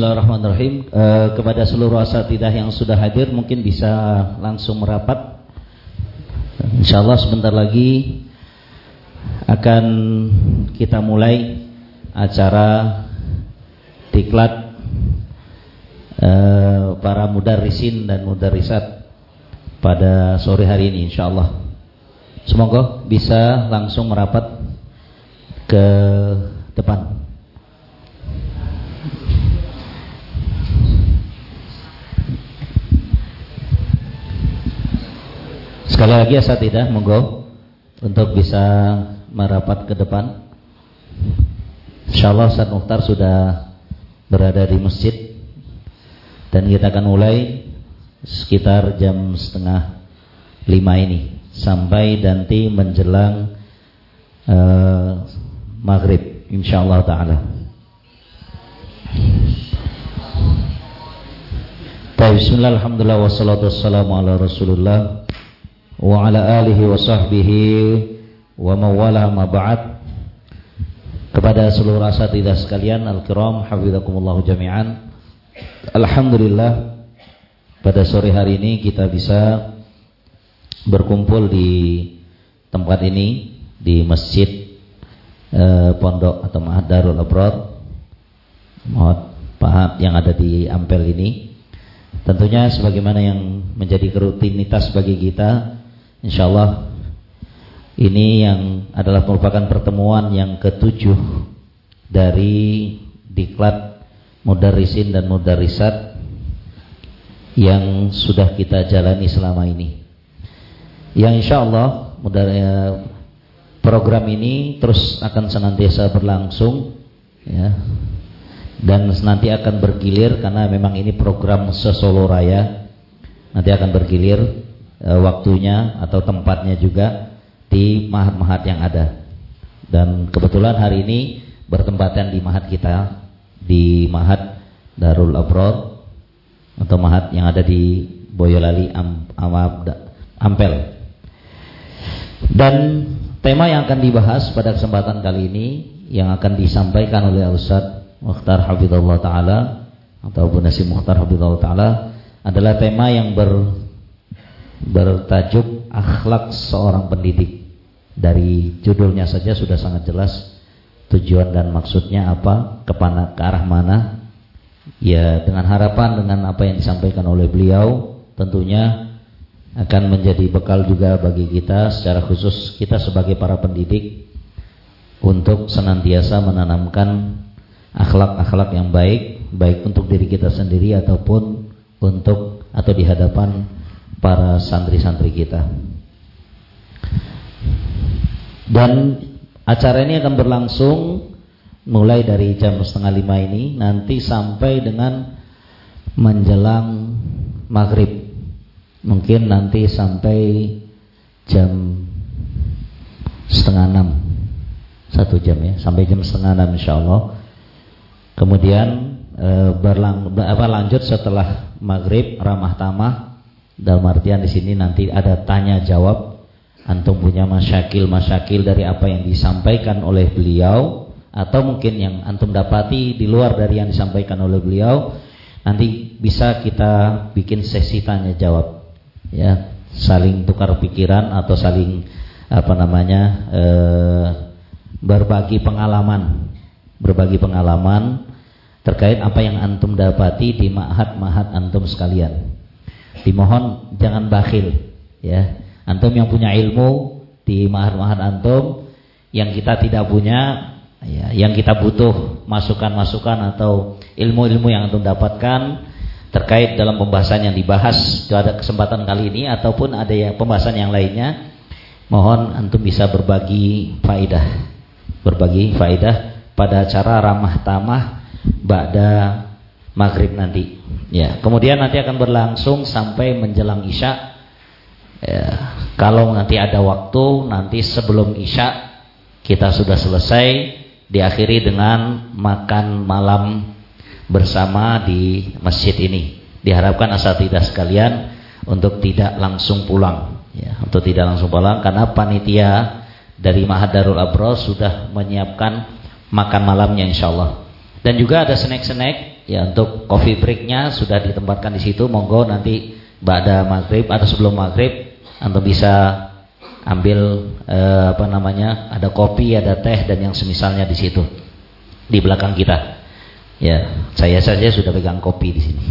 Bismillahirrahmanirrahim. E, kepada seluruh asatidah yang sudah hadir mungkin bisa langsung merapat. Insyaallah sebentar lagi akan kita mulai acara diklat e, para mudarrisin dan mudarrisat pada sore hari ini insyaallah. Semoga bisa langsung merapat ke depan. Sekali lagi ya tidak? Monggo. Untuk bisa merapat ke depan. Insyaallah Ustaz Mukhtar sudah berada di masjid. Dan kita akan mulai sekitar jam setengah lima ini. Sampai nanti menjelang uh, maghrib insyaallah taala. Bismillah, alhamdulillah, wassalatu wassalamu ala rasulullah wa ala alihi wa sahbihi wa mawala ma ba'd. Kepada seluruh asatidah sekalian al-kiram hafizakumullah jami'an. Alhamdulillah pada sore hari ini kita bisa berkumpul di tempat ini di masjid eh, pondok atau Mahat Darul Abrar Mahat yang ada di Ampel ini. Tentunya sebagaimana yang menjadi rutinitas bagi kita Insyaallah ini yang adalah merupakan pertemuan yang ketujuh dari diklat mudarrisin dan mudarrisat yang sudah kita jalani selama ini. Yang insyaallah Allah program ini terus akan senantiasa berlangsung ya. Dan nanti akan bergilir karena memang ini program sesolo raya. Nanti akan bergilir e, waktunya atau tempatnya juga di mahat-mahat yang ada. Dan kebetulan hari ini bertempatan di mahat kita di mahat Darul Abror atau mahat yang ada di Boyolali Am, Am, Ampel. Dan tema yang akan dibahas pada kesempatan kali ini yang akan disampaikan oleh Ustaz Mukhtar Hafizullah Ta'ala atau Bu Nasim Mukhtar Hafizullah Ta'ala adalah tema yang ber bertajuk akhlak seorang pendidik. Dari judulnya saja sudah sangat jelas tujuan dan maksudnya apa, kepana, ke arah mana. Ya, dengan harapan dengan apa yang disampaikan oleh beliau tentunya akan menjadi bekal juga bagi kita secara khusus kita sebagai para pendidik untuk senantiasa menanamkan akhlak-akhlak yang baik baik untuk diri kita sendiri ataupun untuk atau di hadapan para santri-santri kita. Dan acara ini akan berlangsung mulai dari jam setengah lima ini nanti sampai dengan menjelang maghrib. Mungkin nanti sampai jam setengah enam satu jam ya sampai jam setengah enam insya Allah. Kemudian e, berlang, apa, lanjut setelah maghrib ramah tamah dalam artian di sini nanti ada tanya jawab. Antum punya masyakil masyakil dari apa yang disampaikan oleh beliau. Atau mungkin yang antum dapati di luar dari yang disampaikan oleh beliau. Nanti bisa kita bikin sesi tanya jawab. Ya saling tukar pikiran atau saling apa namanya eh, berbagi pengalaman. Berbagi pengalaman terkait apa yang antum dapati di mahat-mahat antum sekalian dimohon jangan bakhil ya. Antum yang punya ilmu di mahar-mahar antum yang kita tidak punya ya yang kita butuh masukan-masukan atau ilmu-ilmu yang antum dapatkan terkait dalam pembahasan yang dibahas ada kesempatan kali ini ataupun ada yang pembahasan yang lainnya mohon antum bisa berbagi faidah. Berbagi faidah pada acara ramah tamah ba'da maghrib nanti Ya, kemudian nanti akan berlangsung sampai menjelang isya. Ya, kalau nanti ada waktu, nanti sebelum isya kita sudah selesai, diakhiri dengan makan malam bersama di masjid ini. Diharapkan asatidah sekalian untuk tidak langsung pulang, ya, untuk tidak langsung pulang karena panitia dari Mahat Darul Abro sudah menyiapkan makan malamnya insya Allah. Dan juga ada snack-snack Ya untuk coffee breaknya sudah ditempatkan di situ. Monggo nanti pada maghrib atau sebelum maghrib anda bisa ambil eh, apa namanya ada kopi, ada teh dan yang semisalnya di situ di belakang kita. Ya, saya saja sudah pegang kopi di sini.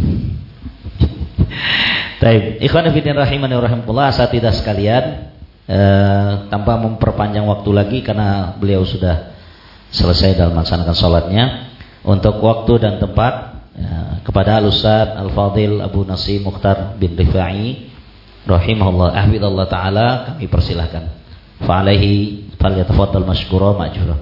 Baik, ikhwan fillah rahimani rahimakumullah, asatidah sekalian, eh, tanpa memperpanjang waktu lagi karena beliau sudah selesai dalam melaksanakan sholatnya. Untuk waktu dan tempat kepada Al-Ustaz Al-Fadil Abu Nasim Mukhtar bin Rifai rahimahullah ahfidallah taala kami persilahkan. Fa alaihi falyatafaddal mashkura ma'jura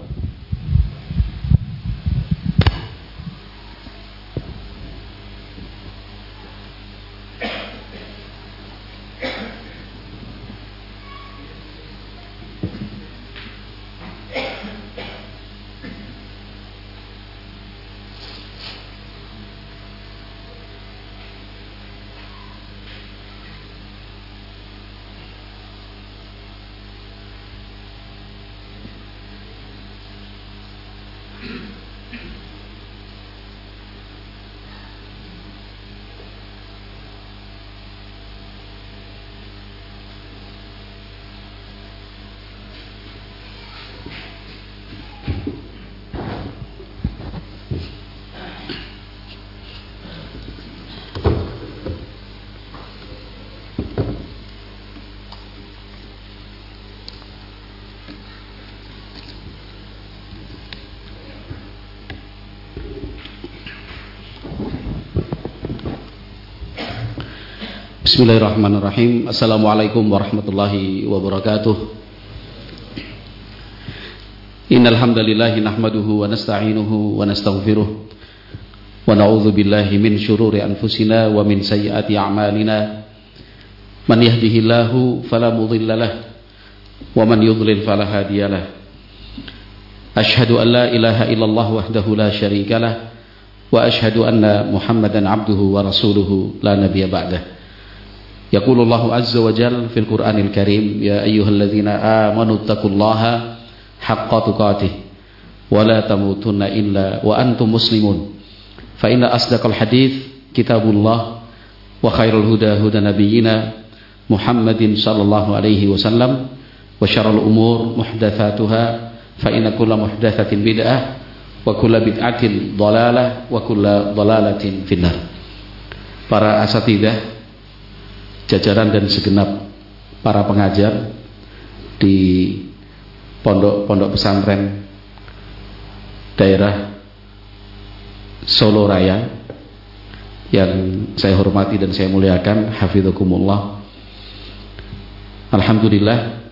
Bismillahirrahmanirrahim. Assalamualaikum warahmatullahi wabarakatuh. Innalhamdalillahi nahmaduhu wa nasta'inuhu wa nasta'gfiruh Wa na'udhu billahi min syururi anfusina wa min sayyati a'malina. Man yahdihillahu falamudillalah Wa man yudlil falahadiyalah Ashhadu an la ilaha illallah wahdahu la syarikalah Wa ashhadu anna muhammadan abduhu wa rasuluhu la nabiya ba'dah يقول الله عز وجل في القرآن الكريم يا أيها الذين آمنوا اتقوا الله حق تقاته ولا تموتن إلا وأنتم مسلمون فإن أصدق الحديث كتاب الله وخير الهدى هدى نبينا محمد صلى الله عليه وسلم وشر الأمور محدثاتها فإن كل محدثة بدعة وكل بدعة ضلالة وكل ضلالة في النار para asatidah jajaran dan segenap para pengajar di pondok-pondok pesantren daerah Solo Raya yang saya hormati dan saya muliakan hafidhukumullah Alhamdulillah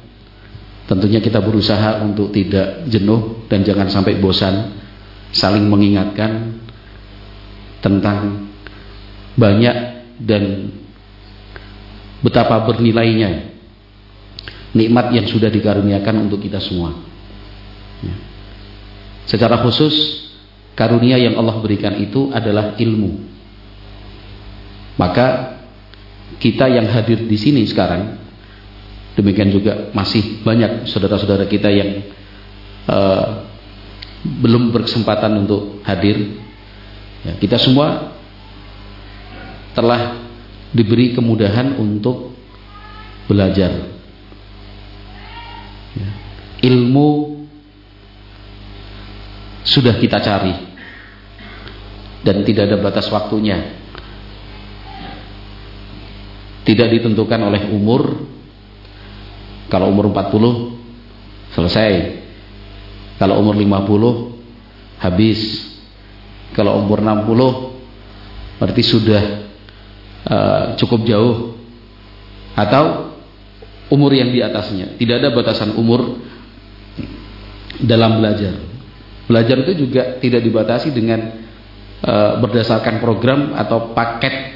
tentunya kita berusaha untuk tidak jenuh dan jangan sampai bosan saling mengingatkan tentang banyak dan betapa bernilainya nikmat yang sudah dikaruniakan untuk kita semua. Ya. Secara khusus karunia yang Allah berikan itu adalah ilmu. Maka kita yang hadir di sini sekarang, demikian juga masih banyak saudara-saudara kita yang uh, belum berkesempatan untuk hadir. Ya, kita semua telah diberi kemudahan untuk belajar. Ya. Ilmu sudah kita cari dan tidak ada batas waktunya. Tidak ditentukan oleh umur. Kalau umur 40 selesai. Kalau umur 50 habis. Kalau umur 60 berarti sudah uh, cukup jauh atau umur yang di atasnya. Tidak ada batasan umur dalam belajar. Belajar itu juga tidak dibatasi dengan uh, berdasarkan program atau paket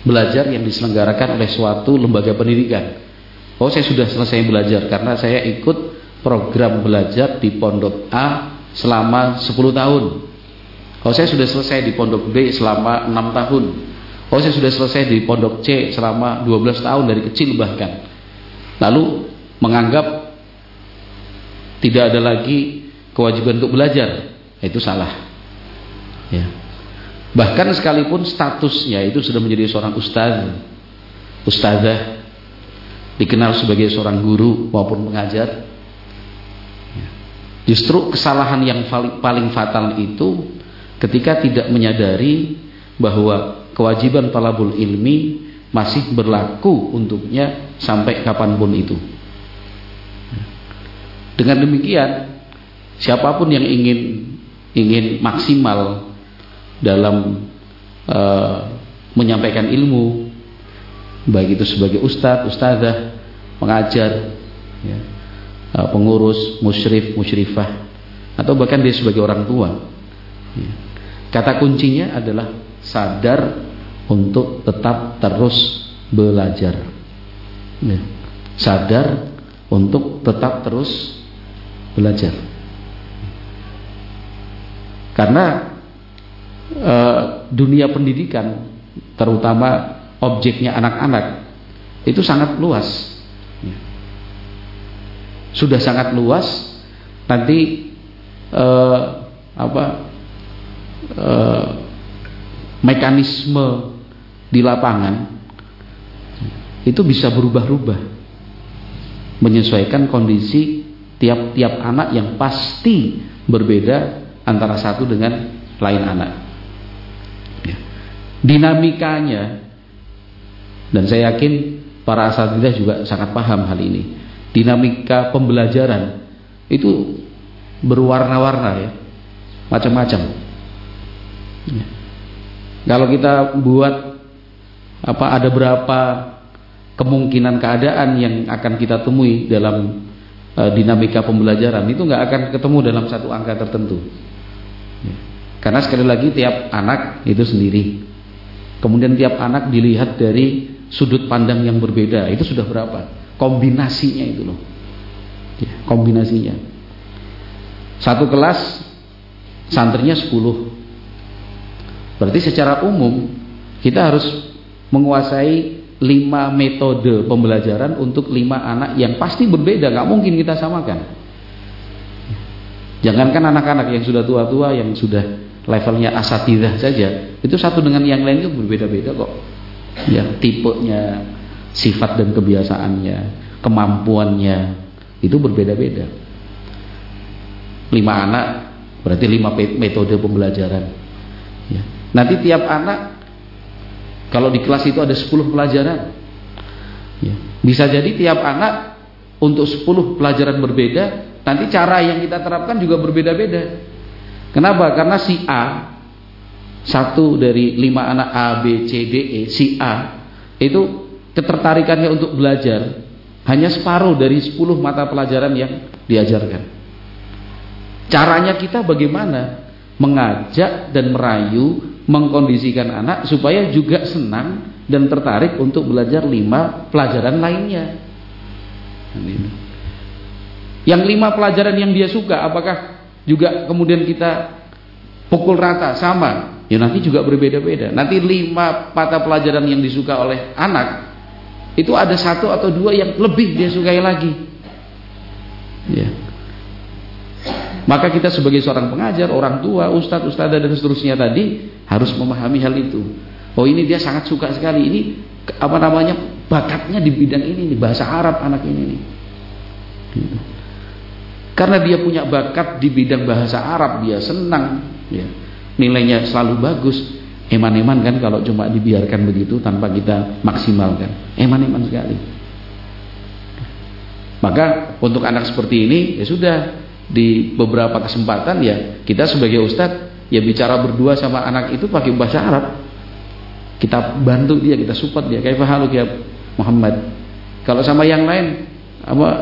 belajar yang diselenggarakan oleh suatu lembaga pendidikan. Oh, saya sudah selesai belajar karena saya ikut program belajar di pondok A selama 10 tahun. Oh, saya sudah selesai di pondok B selama 6 tahun. Oh saya sudah selesai di pondok C selama 12 tahun dari kecil bahkan. Lalu menganggap tidak ada lagi kewajiban untuk belajar. Itu salah. Ya. Bahkan sekalipun statusnya itu sudah menjadi seorang ustaz, ustazah, dikenal sebagai seorang guru maupun pengajar. Justru kesalahan yang paling fatal itu ketika tidak menyadari bahwa kewajiban talabul ilmi masih berlaku untuknya sampai kapan pun itu. Dengan demikian, siapa pun yang ingin ingin maksimal dalam uh, menyampaikan ilmu baik itu sebagai ustadz, ustazah, pengajar, ya, uh, pengurus, musyrif, musyrifah atau bahkan dia sebagai orang tua. Ya. Kata kuncinya adalah sadar untuk tetap terus belajar. Ya. Sadar untuk tetap terus belajar. Karena uh, dunia pendidikan terutama objeknya anak-anak itu sangat luas ya. sudah sangat luas nanti uh, apa uh, mekanisme di lapangan itu bisa berubah-ubah. Menyesuaikan kondisi tiap-tiap anak yang pasti berbeda antara satu dengan lain anak. Dinamikanya dan saya yakin para asatidah juga sangat paham hal ini. Dinamika pembelajaran itu berwarna-warna ya macam-macam. Ya. Kalau kita buat apa ada berapa kemungkinan keadaan yang akan kita temui dalam uh, dinamika pembelajaran itu nggak akan ketemu dalam satu angka tertentu ya. karena sekali lagi tiap anak itu sendiri Kemudian tiap anak dilihat dari sudut pandang yang berbeda. Itu sudah berapa? Kombinasinya itu loh. Ya, kombinasinya. Satu kelas santrinya 10. Berarti secara umum kita harus menguasai lima metode pembelajaran untuk lima anak yang pasti berbeda, nggak mungkin kita samakan. Jangankan anak-anak yang sudah tua-tua, yang sudah levelnya asatidah saja itu satu dengan yang lain itu berbeda-beda kok yang tipenya sifat dan kebiasaannya kemampuannya itu berbeda-beda lima anak berarti lima metode pembelajaran ya. Nanti tiap anak kalau di kelas itu ada 10 pelajaran ya. bisa jadi tiap anak untuk 10 pelajaran berbeda nanti cara yang kita terapkan juga berbeda-beda Kenapa? Karena si A satu dari lima anak A, B, C, D, E, si A itu ketertarikannya untuk belajar hanya separuh dari 10 mata pelajaran yang diajarkan. Caranya kita bagaimana? Mengajak dan merayu, mengkondisikan anak supaya juga senang dan tertarik untuk belajar lima pelajaran lainnya. Yang lima pelajaran yang dia suka, apakah juga kemudian kita pukul rata? Sama. Ya nanti juga berbeda-beda. Nanti lima mata pelajaran yang disuka oleh anak itu ada satu atau dua yang lebih dia sukai lagi. Ya maka kita sebagai seorang pengajar orang tua ustadz ustadzah dan seterusnya tadi harus memahami hal itu oh ini dia sangat suka sekali ini apa namanya bakatnya di bidang ini nih bahasa Arab anak ini nih gitu. Karena dia punya bakat di bidang bahasa Arab, dia senang, ya. nilainya selalu bagus. Eman-eman kan kalau cuma dibiarkan begitu tanpa kita maksimalkan. Eman-eman sekali. Maka untuk anak seperti ini ya sudah di beberapa kesempatan ya kita sebagai ustadz ya bicara berdua sama anak itu pakai bahasa Arab. Kita bantu dia, kita support dia. Kayak haluk ya Muhammad. Kalau sama yang lain,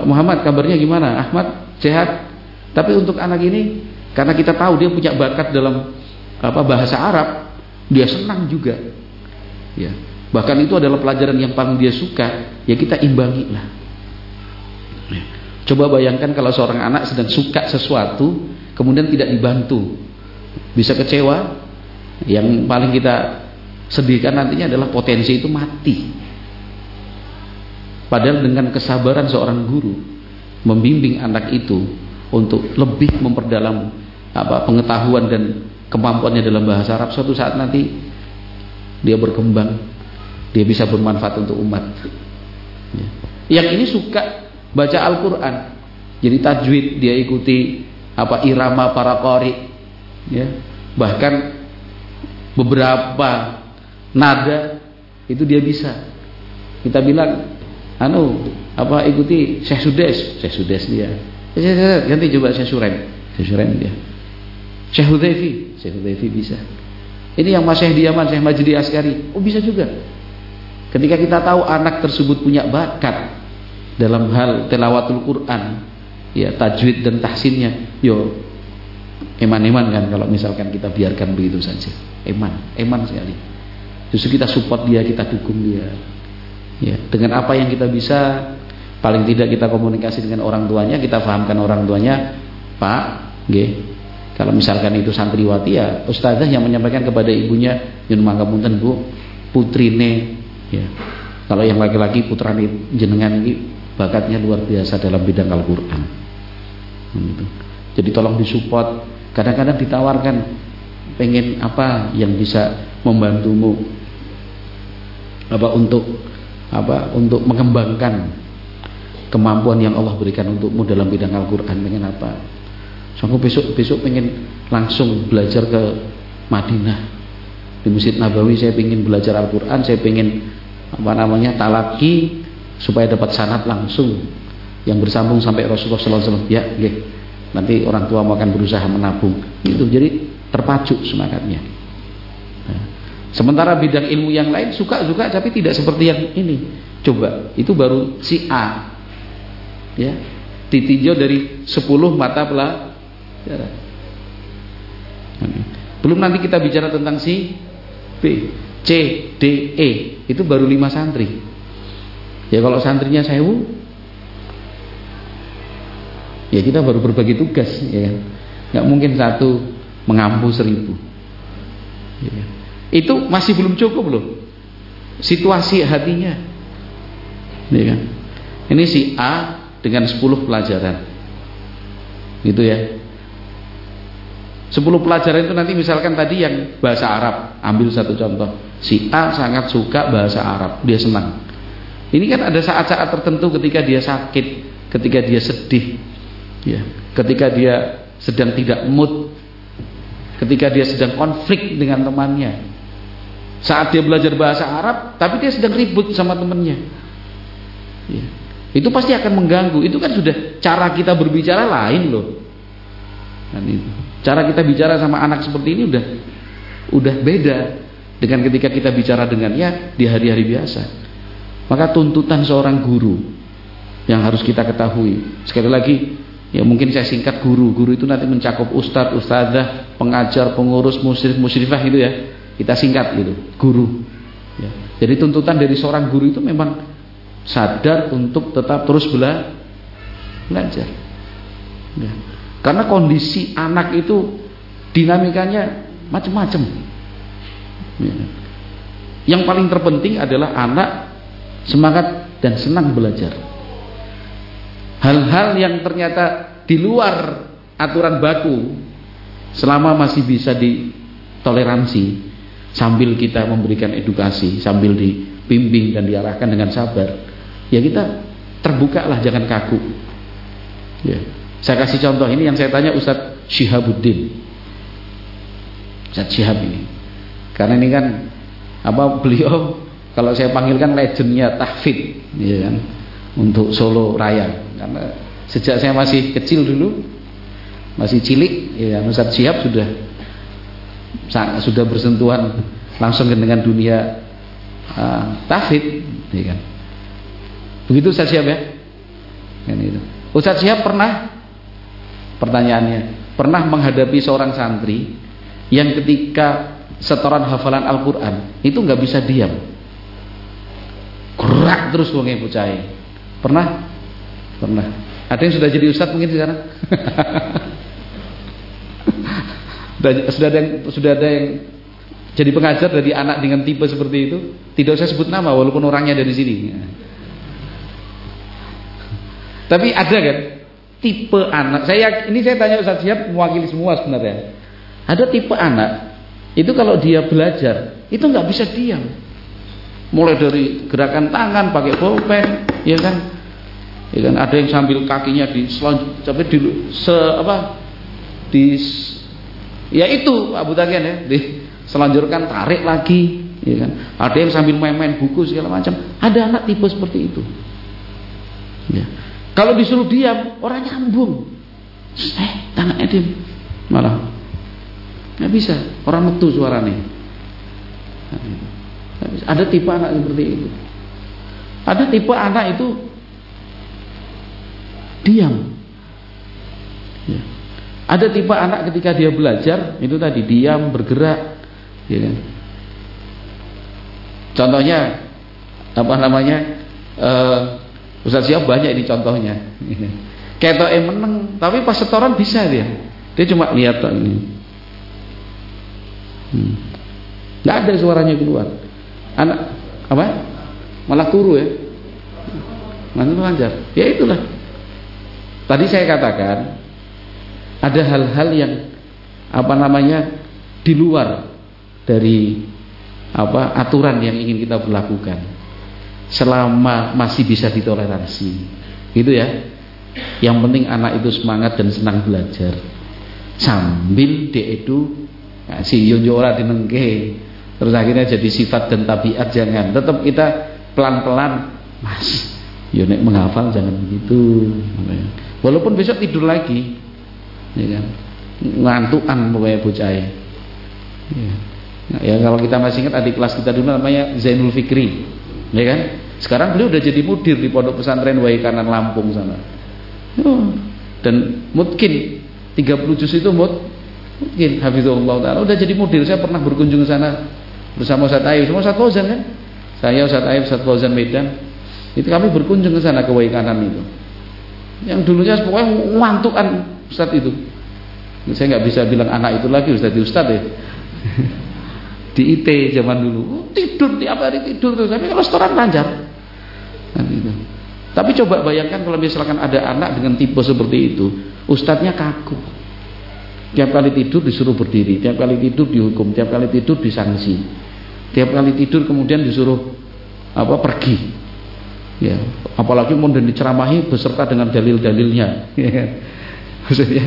Muhammad kabarnya gimana? Ahmad sehat. Tapi untuk anak ini karena kita tahu dia punya bakat dalam apa bahasa Arab, dia senang juga. Ya. Bahkan itu adalah pelajaran yang paling dia suka, ya kita imbangi lah. Coba bayangkan kalau seorang anak sedang suka sesuatu, kemudian tidak dibantu, bisa kecewa. Yang paling kita sedihkan nantinya adalah potensi itu mati. Padahal dengan kesabaran seorang guru, membimbing anak itu untuk lebih memperdalam apa pengetahuan dan kemampuannya dalam bahasa Arab suatu saat nanti dia berkembang dia bisa bermanfaat untuk umat ya. yang ini suka baca Al-Quran. Jadi tajwid dia ikuti apa irama para kori ya. Bahkan beberapa nada itu dia bisa. Kita bilang anu apa ikuti Syekh Sudes. Syekh Sudes dia. Ganti coba Syekh Surem Syekh Surem dia. Syekh Hudayfi. Syekh Hudayfi bisa. Ini yang Mas Diaman Syekh Majdi Askari. Oh bisa juga. Ketika kita tahu anak tersebut punya bakat dalam hal telawatul Quran ya tajwid dan tahsinnya yo eman-eman kan kalau misalkan kita biarkan begitu saja. Eman eman sekali. Justru kita support dia kita dukung dia. Ya dengan apa yang kita bisa paling tidak kita komunikasi dengan orang tuanya kita fahamkan orang tuanya Pak G kalau misalkan itu santriwati ya ustazah yang menyampaikan kepada ibunya nyun mangga punten Bu putrine ya. Kalau yang laki-laki putrane jenengan ini bakatnya luar biasa dalam bidang Al-Qur'an. Gitu. jadi tolong disupport. Kadang-kadang ditawarkan pengen apa yang bisa membantumu. Apa untuk apa untuk mengembangkan kemampuan yang Allah berikan untukmu dalam bidang Al-Quran. Pengen apa? So aku besok besok pengen langsung belajar ke Madinah. Di Masjid Nabawi saya pengen belajar Al-Quran saya pengen apa namanya talaki supaya dapat sanat langsung yang bersambung sampai Rasulullah SAW ya ya nanti orang tua mau akan berusaha menabung. Itu jadi terpacu semangatnya. Nah, sementara bidang ilmu yang lain suka-suka tapi tidak seperti yang ini. Coba itu baru si A. Ya ditinjau dari 10 mata pelajaran. Belum nanti kita bicara tentang si B. C D E. Itu baru lima santri ya kalau santrinya sewu ya kita baru berbagi tugas ya kan? Nggak mungkin satu mengampu seribu. Ya. Kan? itu masih belum cukup loh situasi hatinya. Ya kan? Ini si A dengan 10 pelajaran. Gitu ya. 10 pelajaran itu nanti misalkan tadi yang bahasa Arab ambil satu contoh. Si A sangat suka bahasa Arab dia senang ini kan ada saat-saat tertentu ketika dia sakit ketika dia sedih ya. Ketika dia sedang tidak mood ketika dia sedang konflik dengan temannya. Saat dia belajar bahasa Arab tapi dia sedang ribut sama temannya. Ya. itu pasti akan mengganggu. Itu kan sudah cara kita berbicara lain loh. Dan itu. Cara kita bicara sama anak seperti ini udah udah beda dengan ketika kita bicara dengannya di hari-hari biasa maka tuntutan seorang guru yang harus kita ketahui sekali lagi Ya mungkin saya singkat guru. Guru itu nanti mencakup ustadz, ustadzah, pengajar, pengurus, musyrif, musyrifah gitu ya. Kita singkat gitu, guru. Ya. Jadi tuntutan dari seorang guru itu memang sadar untuk tetap terus bela belajar. Ya. Karena kondisi anak itu dinamikanya macam-macam. Ya. Yang paling terpenting adalah anak semangat dan senang belajar. Hal-hal yang ternyata di luar aturan baku selama masih bisa ditoleransi sambil kita memberikan edukasi sambil dibimbing dan diarahkan dengan sabar ya kita terbuka lah jangan kaku. Ya. Saya kasih contoh ini yang saya tanya Ustadz Syihabuddin. Ustadz Syihab ini. Karena ini kan apa beliau kalau saya panggilkan legendnya tahfid ya kan? Untuk Solo Raya. Karena sejak saya masih kecil dulu masih cilik ya Ustaz Siap sudah sudah bersentuhan langsung dengan dunia uh, tafid ya kan? Begitu Ustaz Siap ya? Kan itu. Ustaz Siap pernah pertanyaannya pernah menghadapi seorang santri yang ketika setoran hafalan Al-Quran itu nggak bisa diam gerak terus wong bocah Pernah? Pernah. Ada yang sudah jadi ustadz mungkin sekarang? sudah ada yang sudah ada yang jadi pengajar dari anak dengan tipe seperti itu? Tidak usah sebut nama walaupun orangnya dari sini. Tapi ada kan tipe anak. Saya ini saya tanya Ustaz Siap mewakili semua sebenarnya. Ada tipe anak itu kalau dia belajar itu nggak bisa diam. Mulai dari gerakan tangan pakai bolpen, ya kan? Ya kan ada yang sambil kakinya di sampai di se apa di ya itu Abu Tagian ya, di selanjutkan tarik lagi, ya kan? Ada yang sambil main-main buku segala macam. Ada anak tipe seperti itu. Ya. Kalau disuruh diam, orang nyambung. Eh, tangannya diam. Malah nggak bisa. Orang metu suaranya. Ada tipe anak seperti itu. Ada tipe anak itu diam. Ya. Ada tipe anak ketika dia belajar itu tadi diam, bergerak, ya kan? Contohnya apa namanya? Uh, Ustaz Siap banyak ini contohnya. Ketok yang meneng, tapi pas setoran bisa dia. Dia cuma lihat ini. Hmm. Gak ada suaranya keluar. Anak apa? Malah turu ya. Mana lancar. Ya itulah. Tadi saya katakan ada hal-hal yang apa namanya di luar dari apa aturan yang ingin kita berlakukan selama masih bisa ditoleransi gitu ya yang penting anak itu semangat dan senang belajar sambil dia itu si yoyo ora dinengke terus akhirnya jadi sifat dan tabiat jangan tetap kita pelan-pelan mas nek menghafal jangan begitu walaupun besok tidur lagi ya kan ngantukan pokoknya bocah ya. Nah, ya kalau kita masih ingat adik kelas kita dulu namanya Zainul Fikri ya kan? Sekarang beliau udah jadi mudir di pondok pesantren Wai Kanan Lampung sana. Oh, dan mungkin 30 juz itu mungkin Hafizullah taala udah jadi mudir. Saya pernah berkunjung sana bersama Ustaz Ayu, sama Ustaz Fauzan kan? Saya Ustaz Ayu, Ustaz Fauzan Medan. Itu kami berkunjung ke sana ke Wai Kanan itu. Yang dulunya pokoknya ngantukan Ustaz itu. Saya nggak bisa bilang anak itu lagi Ustaz di Ustaz ya. di IT zaman dulu tidur tiap hari tidur tuh tapi kalau setoran lancar kan gitu. tapi coba bayangkan kalau misalkan ada anak dengan tipe seperti itu ustadznya kaku tiap kali tidur disuruh berdiri tiap kali tidur dihukum tiap kali tidur disanksi tiap kali tidur kemudian disuruh apa pergi ya apalagi mau diceramahi beserta dengan dalil-dalilnya maksudnya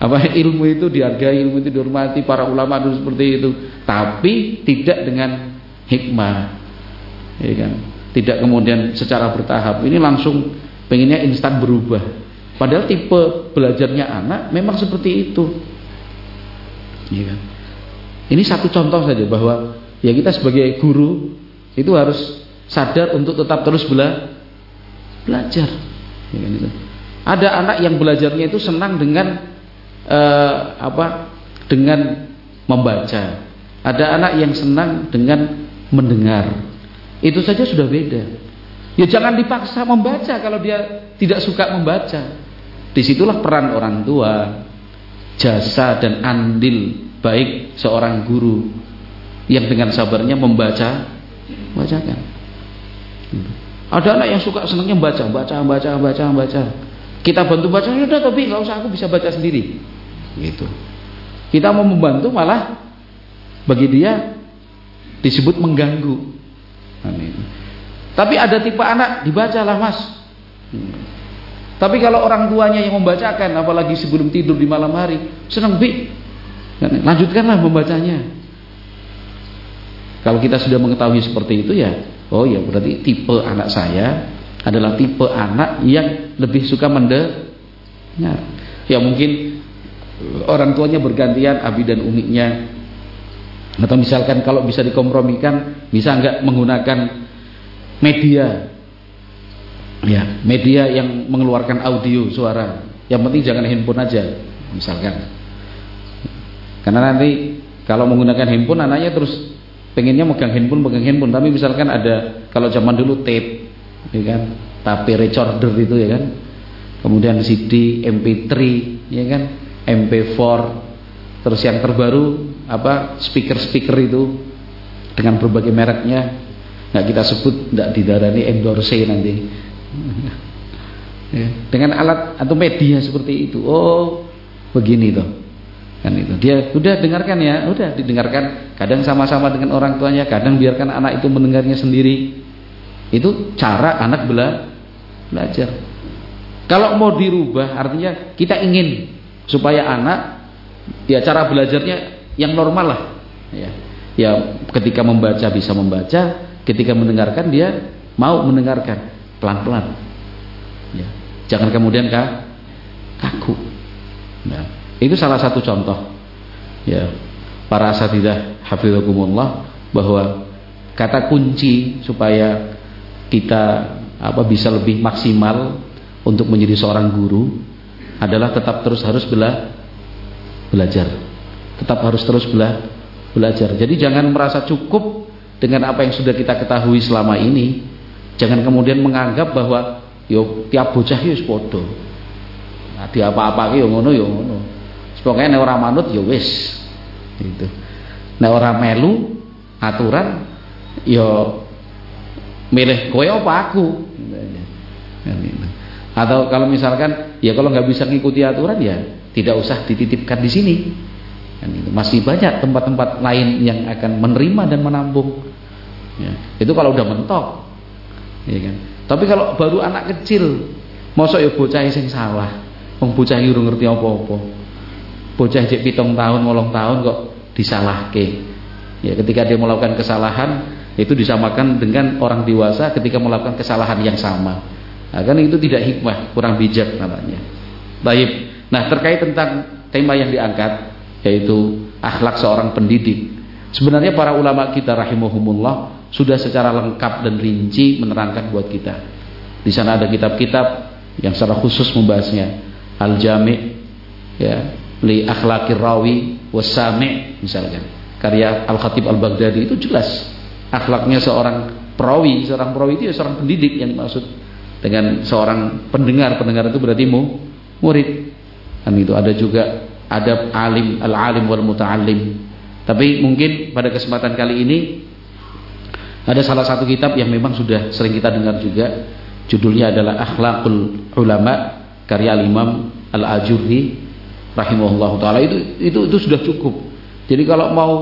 apa ilmu itu dihargai, ilmu itu dihormati para ulama itu seperti itu, tapi tidak dengan hikmah. Ya kan? Tidak kemudian secara bertahap. Ini langsung pengennya instan berubah. Padahal tipe belajarnya anak memang seperti itu. Ya kan? Ini satu contoh saja bahwa ya kita sebagai guru itu harus sadar untuk tetap terus bela belajar. Ya kan itu. Ada anak yang belajarnya itu senang dengan eh, apa dengan membaca. Ada anak yang senang dengan mendengar. Itu saja sudah beda. Ya jangan dipaksa membaca kalau dia tidak suka membaca. Di situlah peran orang tua, jasa dan andil baik seorang guru yang dengan sabarnya membaca, bacakan. Ada anak yang suka senangnya baca, baca, baca, baca, baca. Kita bantu baca, ya udah tapi nggak usah aku bisa baca sendiri. Gitu. Kita mau membantu malah bagi dia disebut mengganggu. Amin. Tapi ada tipe anak dibacalah mas. Tapi kalau orang tuanya yang membacakan, apalagi sebelum tidur di malam hari, senang bi, lanjutkanlah membacanya. Kalau kita sudah mengetahui seperti itu ya, oh ya berarti tipe anak saya adalah tipe anak yang lebih suka mendengar. Ya mungkin orang tuanya bergantian abi dan umiknya. Atau misalkan kalau bisa dikompromikan, bisa enggak menggunakan media. Ya, media yang mengeluarkan audio suara. Yang penting jangan handphone aja, misalkan. Karena nanti kalau menggunakan handphone anaknya terus pengennya megang handphone, megang handphone, tapi misalkan ada kalau zaman dulu tape ya kan? Tapi recorder itu ya kan? Kemudian CD MP3 ya kan? MP4 terus yang terbaru apa speaker-speaker itu dengan berbagai mereknya. Nggak kita sebut nggak didarani endorse nanti. Ya, dengan alat atau media seperti itu. Oh begini tuh kan itu. Dia udah dengarkan ya. Udah didengarkan. Kadang sama-sama dengan orang tuanya kadang biarkan anak itu mendengarnya sendiri. Itu cara anak bela belajar. Kalau mau dirubah artinya kita ingin supaya anak ya cara belajarnya yang normal lah. Ya ya ketika membaca bisa membaca ketika mendengarkan dia mau mendengarkan pelan-pelan. Ya jangan kemudian kaku. Nah itu salah satu contoh. Ya, para asatidah hafizakumullah bahwa kata kunci supaya kita apa bisa lebih maksimal untuk menjadi seorang guru adalah tetap terus harus bela belajar. Tetap harus terus bela belajar. Jadi jangan merasa cukup dengan apa yang sudah kita ketahui selama ini. Jangan kemudian menganggap bahwa yo tiap bocah yo podo. Nah, di apa-apa yo ngono yo ngono. Pokoknya nek ora manut ya wis. Gitu. Nek ora melu aturan ya milih kowe apa aku. Atau kalau misalkan ya kalau nggak bisa ngikuti aturan ya tidak usah dititipkan di sini. Masih banyak tempat-tempat lain yang akan menerima dan menampung. Ya. Itu kalau udah mentok. Ya kan. Tapi kalau baru anak kecil, mosok ya bocah sing salah. Wong bocah urung ngerti apa-apa bocah cek pitung tahun molong tahun kok disalahke. Ya ketika dia melakukan kesalahan itu disamakan dengan orang dewasa ketika melakukan kesalahan yang sama. Nah, kan itu tidak hikmah kurang bijak namanya. Baik. Nah terkait tentang tema yang diangkat yaitu akhlak seorang pendidik. Sebenarnya para ulama kita rahimahumullah sudah secara lengkap dan rinci menerangkan buat kita. Di sana ada kitab-kitab yang secara khusus membahasnya. Al-jami ya li akhlakir rawi wasami misalkan. Karya Al-Khatib Al-Baghdadi itu jelas. Akhlaknya seorang perawi seorang perawi itu ya seorang pendidik yang dimaksud. Dengan seorang pendengar pendengar itu berarti mu, murid. Kan itu ada juga adab alim al-alim wal muta'allim. Tapi mungkin pada kesempatan kali ini ada salah satu kitab yang memang sudah sering kita dengar juga. Judulnya adalah Akhlakul Ulama karya Al-Imam Al-Ajurri rahimahullah taala itu itu itu sudah cukup. Jadi kalau mau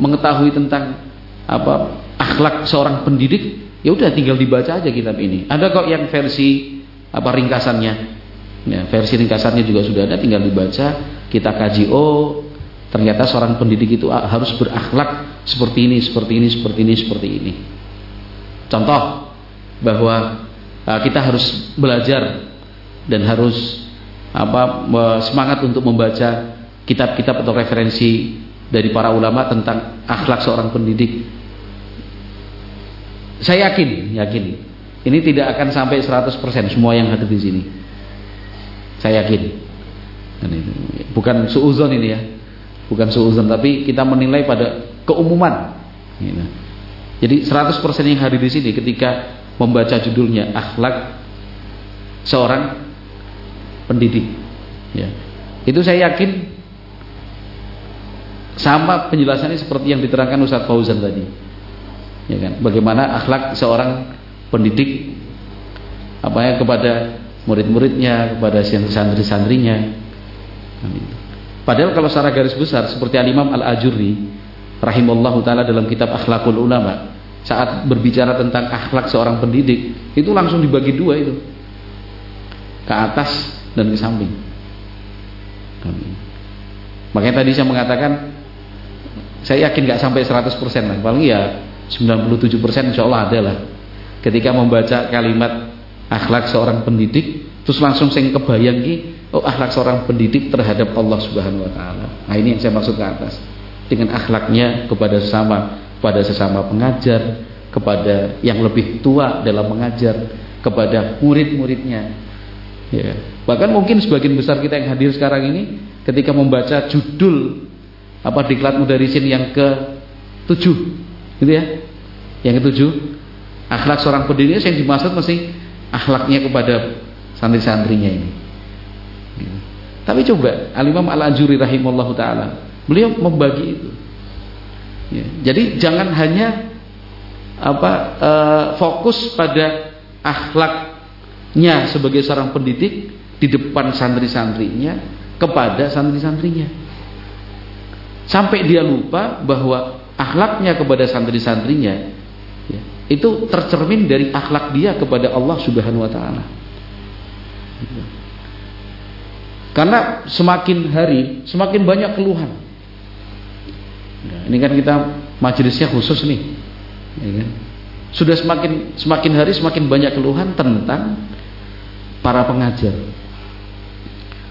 mengetahui tentang apa akhlak seorang pendidik, ya udah tinggal dibaca aja kitab ini. Ada kok yang versi apa ringkasannya. Ya, versi ringkasannya juga sudah ada, tinggal dibaca, kita kaji. Oh, ternyata seorang pendidik itu harus berakhlak seperti ini, seperti ini, seperti ini, seperti ini. Contoh bahwa kita harus belajar dan harus apa semangat untuk membaca kitab-kitab atau referensi dari para ulama tentang akhlak seorang pendidik. Saya yakin, yakin ini tidak akan sampai 100% semua yang hadir di sini. Saya yakin. Bukan suuzon ini ya. Bukan suuzon tapi kita menilai pada keumuman. Jadi 100% yang hadir di sini ketika membaca judulnya akhlak seorang pendidik. Ya. Itu saya yakin sama penjelasannya seperti yang diterangkan Ustaz Fauzan tadi. Ya kan? Bagaimana akhlak seorang pendidik apa ya kepada murid-muridnya, kepada santri-santrinya. Padahal kalau secara garis besar seperti Al-Imam Al-Ajurri rahimallahu taala dalam kitab Akhlakul Ulama saat berbicara tentang akhlak seorang pendidik itu langsung dibagi dua itu ke atas dan ke samping. Makanya tadi saya mengatakan saya yakin nggak sampai 100% lah, paling ya 97% insya Allah ada lah. Ketika membaca kalimat akhlak seorang pendidik, terus langsung saya kebayang oh akhlak seorang pendidik terhadap Allah Subhanahu Wa Taala. Nah ini yang saya maksud ke atas. Dengan akhlaknya kepada sesama, kepada sesama pengajar, kepada yang lebih tua dalam mengajar, kepada murid-muridnya, Ya. Bahkan mungkin sebagian besar kita yang hadir sekarang ini ketika membaca judul apa diklat mudarisin yang ke tujuh, gitu ya, yang ketujuh akhlak seorang pendidik yang dimaksud mesti akhlaknya kepada santri-santrinya ini. Ya. Tapi coba Al-Imam Al-Anjuri rahimahullah taala, beliau membagi itu. Ya. Jadi jangan hanya apa uh, fokus pada akhlak nya sebagai seorang pendidik di depan santri-santrinya kepada santri-santrinya. sampai dia lupa bahwa akhlaknya kepada santri-santrinya ya, itu tercermin dari akhlak dia kepada Allah Subhanahu wa taala. Karena semakin hari semakin banyak keluhan. Nah, ini kan kita majelisnya khusus nih. Ya kan? Sudah semakin semakin hari semakin banyak keluhan tentang para pengajar.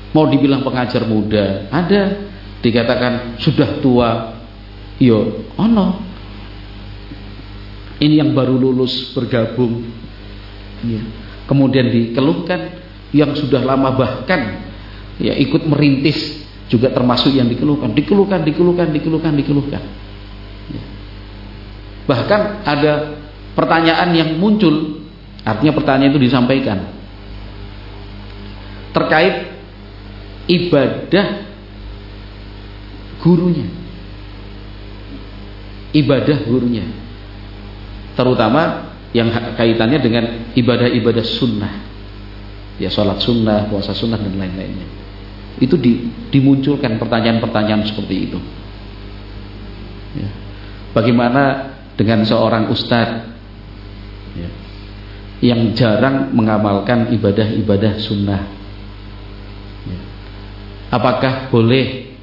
Mau dibilang pengajar muda, ada dikatakan sudah tua, yo ono ini yang baru lulus bergabung ya. kemudian dikeluhkan yang sudah lama bahkan ya ikut merintis juga termasuk yang dikeluhkan dikeluhkan dikeluhkan dikeluhkan dikeluhkan ya. bahkan ada pertanyaan yang muncul artinya pertanyaan itu disampaikan terkait ibadah gurunya. Ibadah gurunya. Terutama yang kaitannya dengan ibadah-ibadah sunnah. Ya sholat sunnah, puasa sunnah dan lain-lainnya. Itu di, dimunculkan pertanyaan-pertanyaan seperti itu. Ya. bagaimana dengan seorang ustadz? Ya, yang jarang mengamalkan ibadah-ibadah sunnah. Apakah boleh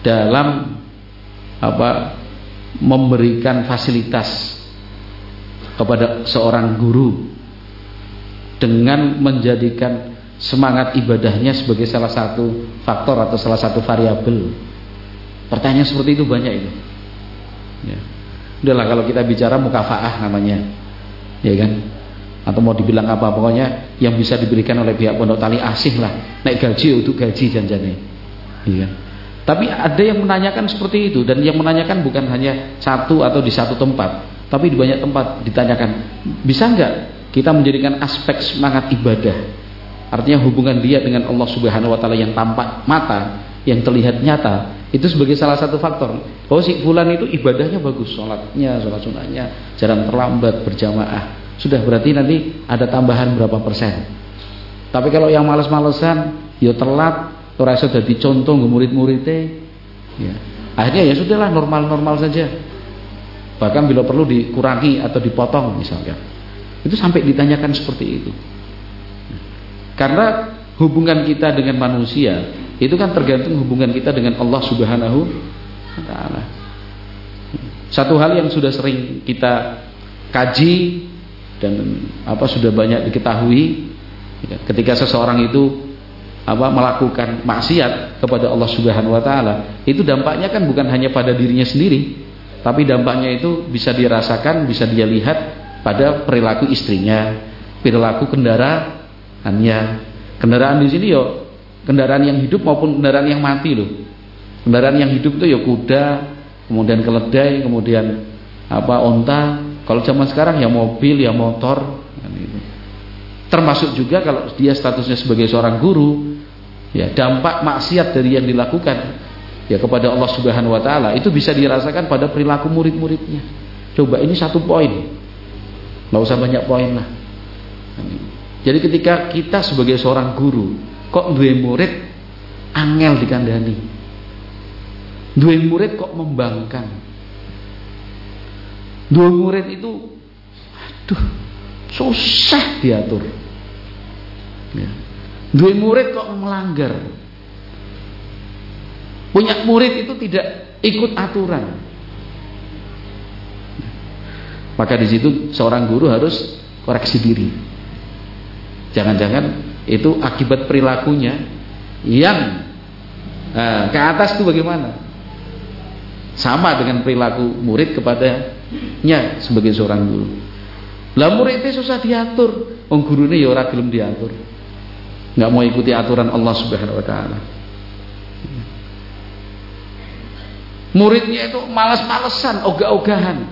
dalam apa memberikan fasilitas kepada seorang guru dengan menjadikan semangat ibadahnya sebagai salah satu faktor atau salah satu variabel. Pertanyaan seperti itu banyak itu. Ya. Udahlah kalau kita bicara mukafaah namanya, ya kan? Atau mau dibilang apa pokoknya yang bisa diberikan oleh pihak pondok tali asih lah, naik gaji untuk gaji janjane, iya? Tapi ada yang menanyakan seperti itu dan yang menanyakan bukan hanya satu atau di satu tempat, tapi di banyak tempat ditanyakan, bisa nggak kita menjadikan aspek semangat ibadah, artinya hubungan dia dengan Allah Subhanahu Wa Taala yang tampak mata, yang terlihat nyata, itu sebagai salah satu faktor. Oh si fulan itu ibadahnya bagus, sholatnya, sholat sunnahnya, jarang terlambat, berjamaah. Sudah berarti nanti ada tambahan berapa persen. Tapi kalau yang males-malesan, ya telat, ora iso dadi contoh nggo murid-muride. Ya. Akhirnya ya sudahlah normal-normal saja. Bahkan bila perlu dikurangi atau dipotong misalkan. Itu sampai ditanyakan seperti itu. Karena hubungan kita dengan manusia itu kan tergantung hubungan kita dengan Allah Subhanahu wa taala. Satu hal yang sudah sering kita kaji dan apa sudah banyak diketahui ya, ketika seseorang itu apa melakukan maksiat kepada Allah Subhanahu wa taala, itu dampaknya kan bukan hanya pada dirinya sendiri, tapi dampaknya itu bisa dirasakan, bisa dia lihat pada perilaku istrinya, perilaku kendaraannya. Kendaraan di sini yo kendaraan yang hidup maupun kendaraan yang mati loh. Kendaraan yang hidup itu ya kuda, kemudian keledai, kemudian apa onta. Kalau zaman sekarang ya mobil, ya motor, kan gitu. Termasuk juga kalau dia statusnya sebagai seorang guru, ya dampak maksiat dari yang dilakukan ya kepada Allah Subhanahu wa taala itu bisa dirasakan pada perilaku murid-muridnya. Coba ini satu poin. Nggak usah banyak poin lah. Jadi ketika kita sebagai seorang guru kok dua murid angel dikandani. Dua murid kok membangkang. Dua murid itu aduh susah diatur. Ya. Dua murid kok melanggar. Punya murid itu tidak ikut aturan. Maka di situ seorang guru harus koreksi diri. Jangan-jangan itu akibat perilakunya yang nah, ke atas itu bagaimana? Sama dengan perilaku murid kepadanya sebagai seorang guru. Lah muridnya susah diatur, wong gurune ya ora gelem diatur nggak mau ikuti aturan Allah Subhanahu wa taala. Muridnya itu malas-malesan, ogah-ogahan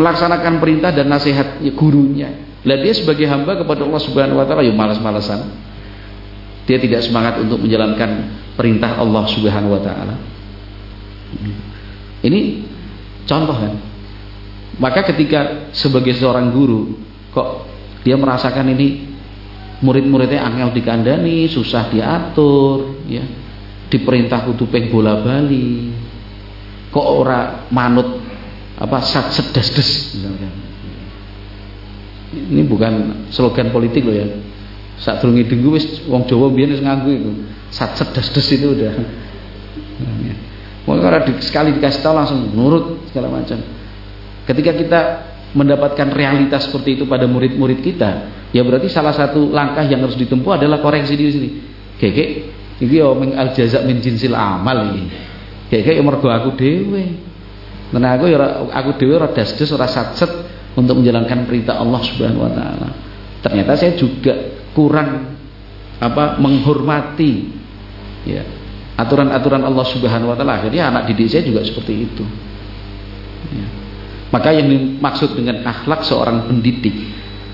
melaksanakan perintah dan nasihat gurunya. Lah dia sebagai hamba kepada Allah Subhanahu wa taala ya malas-malesan. Dia tidak semangat untuk menjalankan perintah Allah Subhanahu wa taala. Ini contoh kan. Maka ketika sebagai seorang guru kok dia merasakan ini murid-muridnya angel dikandani susah diatur ya. Diperintah kudu bola bali kok ora manut apa sat sedes des misalkan. Ini bukan slogan politik loh ya. Saat durunge dengku wis wong Jawa biyen wis nganggo itu sat sedes des itu udah Mungkin kalau sekali dikasih tahu langsung nurut segala macam. Ketika kita mendapatkan realitas seperti itu pada murid-murid kita, ya berarti salah satu langkah yang harus ditempuh adalah koreksi diri sini. Keke, iki yo ming al jaza min jinsil amal iki. Keke yo mergo aku dhewe. Karena aku ya aku dhewe ora dasdes ora satset untuk menjalankan perintah Allah Subhanahu wa taala. Ternyata saya juga kurang apa menghormati ya aturan-aturan Allah Subhanahu wa taala. Akhirnya anak didik saya juga seperti itu. Ya. Maka yang dimaksud dengan akhlak seorang pendidik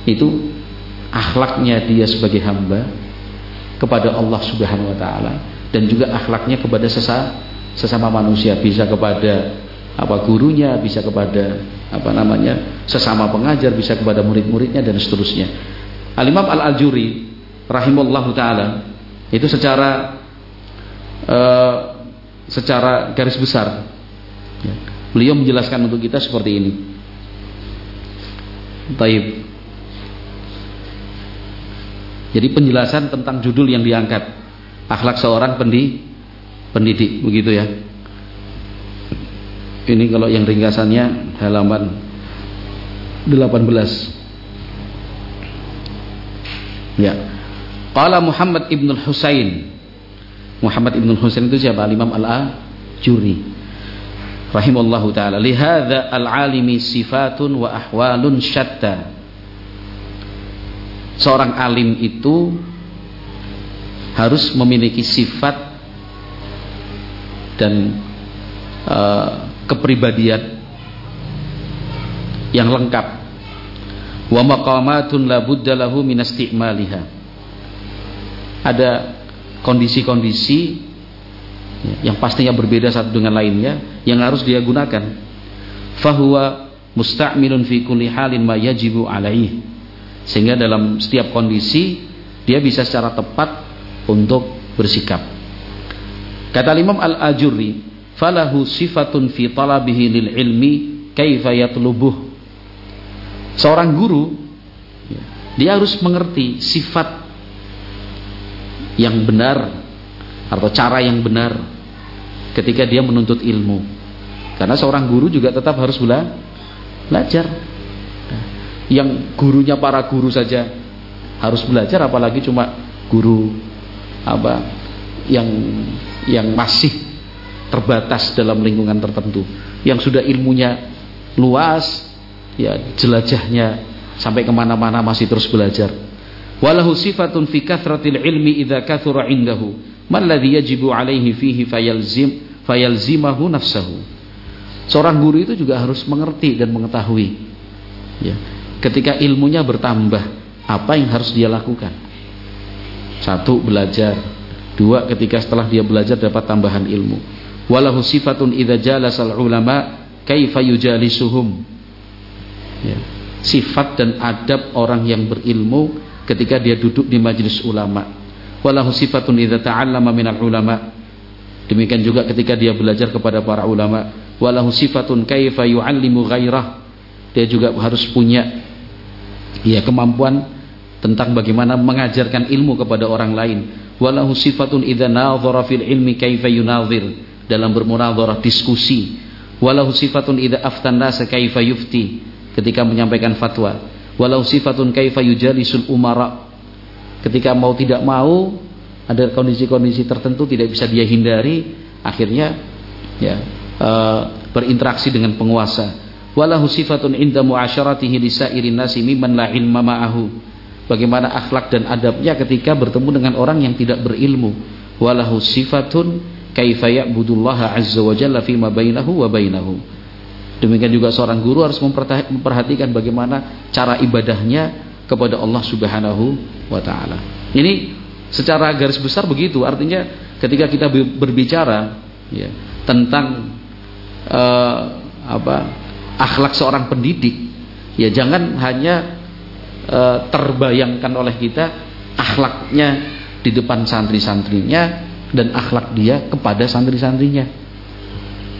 itu akhlaknya dia sebagai hamba kepada Allah Subhanahu wa taala dan juga akhlaknya kepada sesama sesama manusia bisa kepada apa gurunya, bisa kepada apa namanya sesama pengajar, bisa kepada murid-muridnya dan seterusnya. Al Imam Al Ajuri rahimallahu taala itu secara uh, secara garis besar. Ya, beliau menjelaskan untuk kita seperti ini. Taib. Jadi penjelasan tentang judul yang diangkat. Akhlak seorang pendi, pendidik begitu ya. Ini kalau yang ringkasannya halaman 18 ya. Qala Muhammad ibn Husain Muhammad Ibn Husain itu siapa? Imam Al-Ajuri. Rahimallahu taala. Lihadza al-alimi sifatun wa ahwalun syatta seorang alim itu harus memiliki sifat dan uh, kepribadian yang lengkap. Wa maqamatun la budda lahu min ada kondisi-kondisi yang pastinya berbeda satu dengan lainnya yang harus dia gunakan. Fahuwa musta'milun fi kulli halin ma yajibu alaih sehingga dalam setiap kondisi dia bisa secara tepat untuk bersikap. Kata Imam Al-Ajurri falahu sifatun fi talabihi lil ilmi kaifa yatlubuh. Seorang guru dia harus mengerti sifat yang benar atau cara yang benar ketika dia menuntut ilmu. Karena seorang guru juga tetap harus bela belajar. Yang gurunya para guru saja harus belajar apalagi cuma guru apa yang yang masih terbatas dalam lingkungan tertentu yang sudah ilmunya luas ya jelajahnya sampai ke mana-mana masih terus belajar walahu sifatun fi kathratil ilmi idza kathura indahu. Man ladzi yajibu alaihi fihi fayalzim fayalzimahu nafsahu. Seorang guru itu juga harus mengerti dan mengetahui. Ya. Ketika ilmunya bertambah apa yang harus dia lakukan? Satu belajar. Dua ketika setelah dia belajar dapat tambahan ilmu. Walahu sifatun idza jalasal ulama kaifa yujalisuhum? Ya. Sifat dan adab orang yang berilmu ketika dia duduk di majlis ulama. Walahu sifatun idza ta'allama minal ulama. Demikian juga ketika dia belajar kepada para ulama. Walahu sifatun kaifa yu'allimu ghairah. Dia juga harus punya ya kemampuan tentang bagaimana mengajarkan ilmu kepada orang lain. Walahu sifatun idza nadhara fil ilmi kaifa yunadhir. Dalam bermunadharah diskusi. Walahu sifatun idza aftan nasa kaifa yufti. Ketika menyampaikan fatwa walau sifatun kaifa yujalisul umara. Ketika mau tidak mau ada kondisi-kondisi tertentu tidak bisa dia hindari akhirnya ya e, berinteraksi dengan penguasa. Walahu sifatun inda muasyaratihi lisairin nasi mimman la ilma ma'ahu. Bagaimana akhlak dan adabnya ketika bertemu dengan orang yang tidak berilmu. Walahu sifatun kaifa ya'budullaha azza wa jalla fima bainahu wa bainahu Demikian juga seorang guru harus memperhatikan bagaimana cara ibadahnya kepada Allah Subhanahu wa taala. Ini secara garis besar begitu. Artinya ketika kita berbicara ya, tentang uh, apa? akhlak seorang pendidik, ya jangan hanya uh, terbayangkan oleh kita akhlaknya di depan santri-santrinya dan akhlak dia kepada santri-santrinya.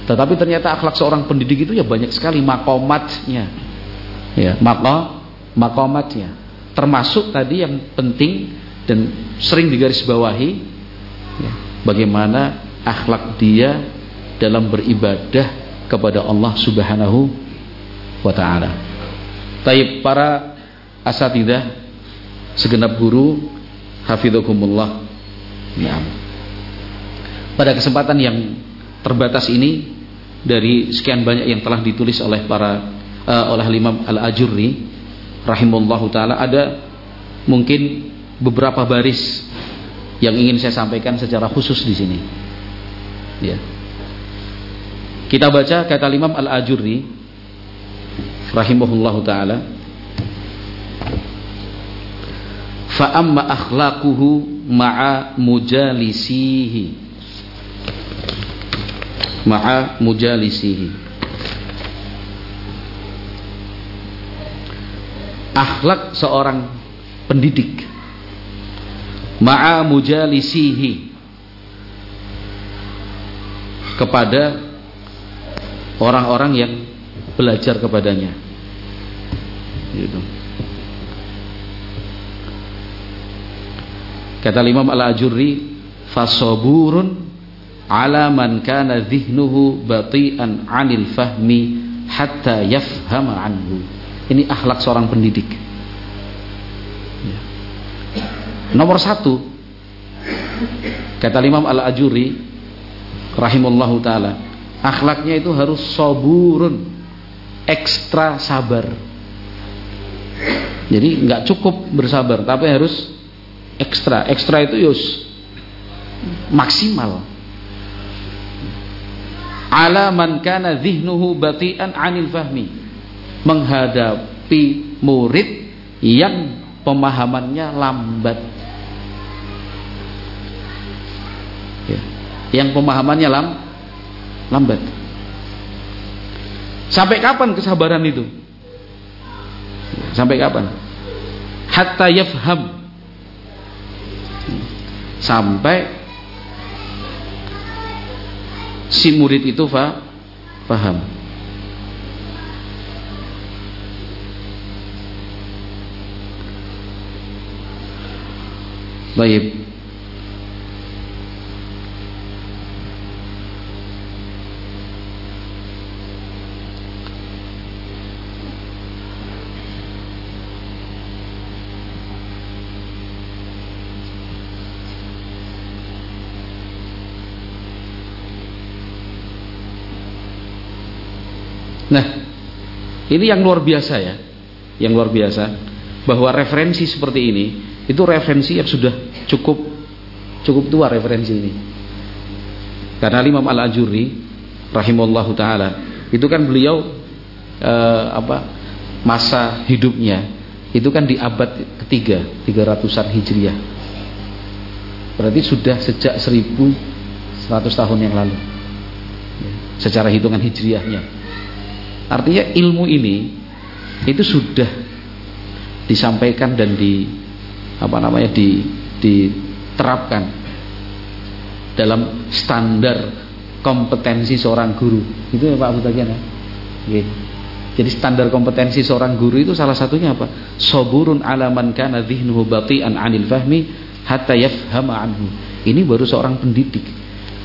Tetapi ternyata akhlak seorang pendidik itu ya banyak sekali makomatnya. Ya, maka makomatnya. Termasuk tadi yang penting dan sering digarisbawahi ya, bagaimana akhlak dia dalam beribadah kepada Allah Subhanahu wa taala. Taib para asatidah segenap guru hafizakumullah. Ya. Pada kesempatan yang terbatas ini dari sekian banyak yang telah ditulis oleh para uh, oleh Imam Al-Ajurri rahimallahu taala ada mungkin beberapa baris yang ingin saya sampaikan secara khusus di sini. Ya. Kita baca kata Imam Al-Ajurri rahimahullahu taala fa amma akhlaquhu ma'a mujalisihi ma'a mujalisihi. Akhlak seorang pendidik. Ma'a mujalisihi. Kepada orang-orang yang belajar kepadanya. Gitu. kata Imam Al-Ajurri fasoburun ala man kana dhihnuhu bati'an 'anil fahmi hatta yafhama anhu ini akhlak seorang pendidik. Ya. Nomor satu, kata Imam Al Ajuri, rahimullahu taala, akhlaknya itu harus soburun, ekstra sabar. Jadi nggak cukup bersabar, tapi harus ekstra. Ekstra itu yus maksimal. Ala man kana dhihnuhu bati'an 'anil fahmi menghadapi murid yang pemahamannya lambat. Ya. Yang pemahamannya lam, lambat. Sampai kapan kesabaran itu? Sampai kapan? Hatta yafham. Sampai si murid itu fa, paham. Baik. Ini yang luar biasa ya. Yang luar biasa bahwa referensi seperti ini itu referensi yang sudah cukup cukup tua referensi ini. Karena Imam Al-Ajuri rahimallahu taala itu kan beliau eh, apa masa hidupnya itu kan di abad ketiga 300-an Hijriah. Berarti sudah sejak 1100 tahun yang lalu. Secara hitungan Hijriahnya. Artinya ilmu ini itu sudah disampaikan dan di apa namanya di diterapkan dalam standar kompetensi seorang guru. Itu ya Pak Abu Tagian ya? Jadi standar kompetensi seorang guru itu salah satunya apa? Soburun alaman kana dhihnuhu bati'an anil fahmi hatta yafhama anhu. Ini baru seorang pendidik.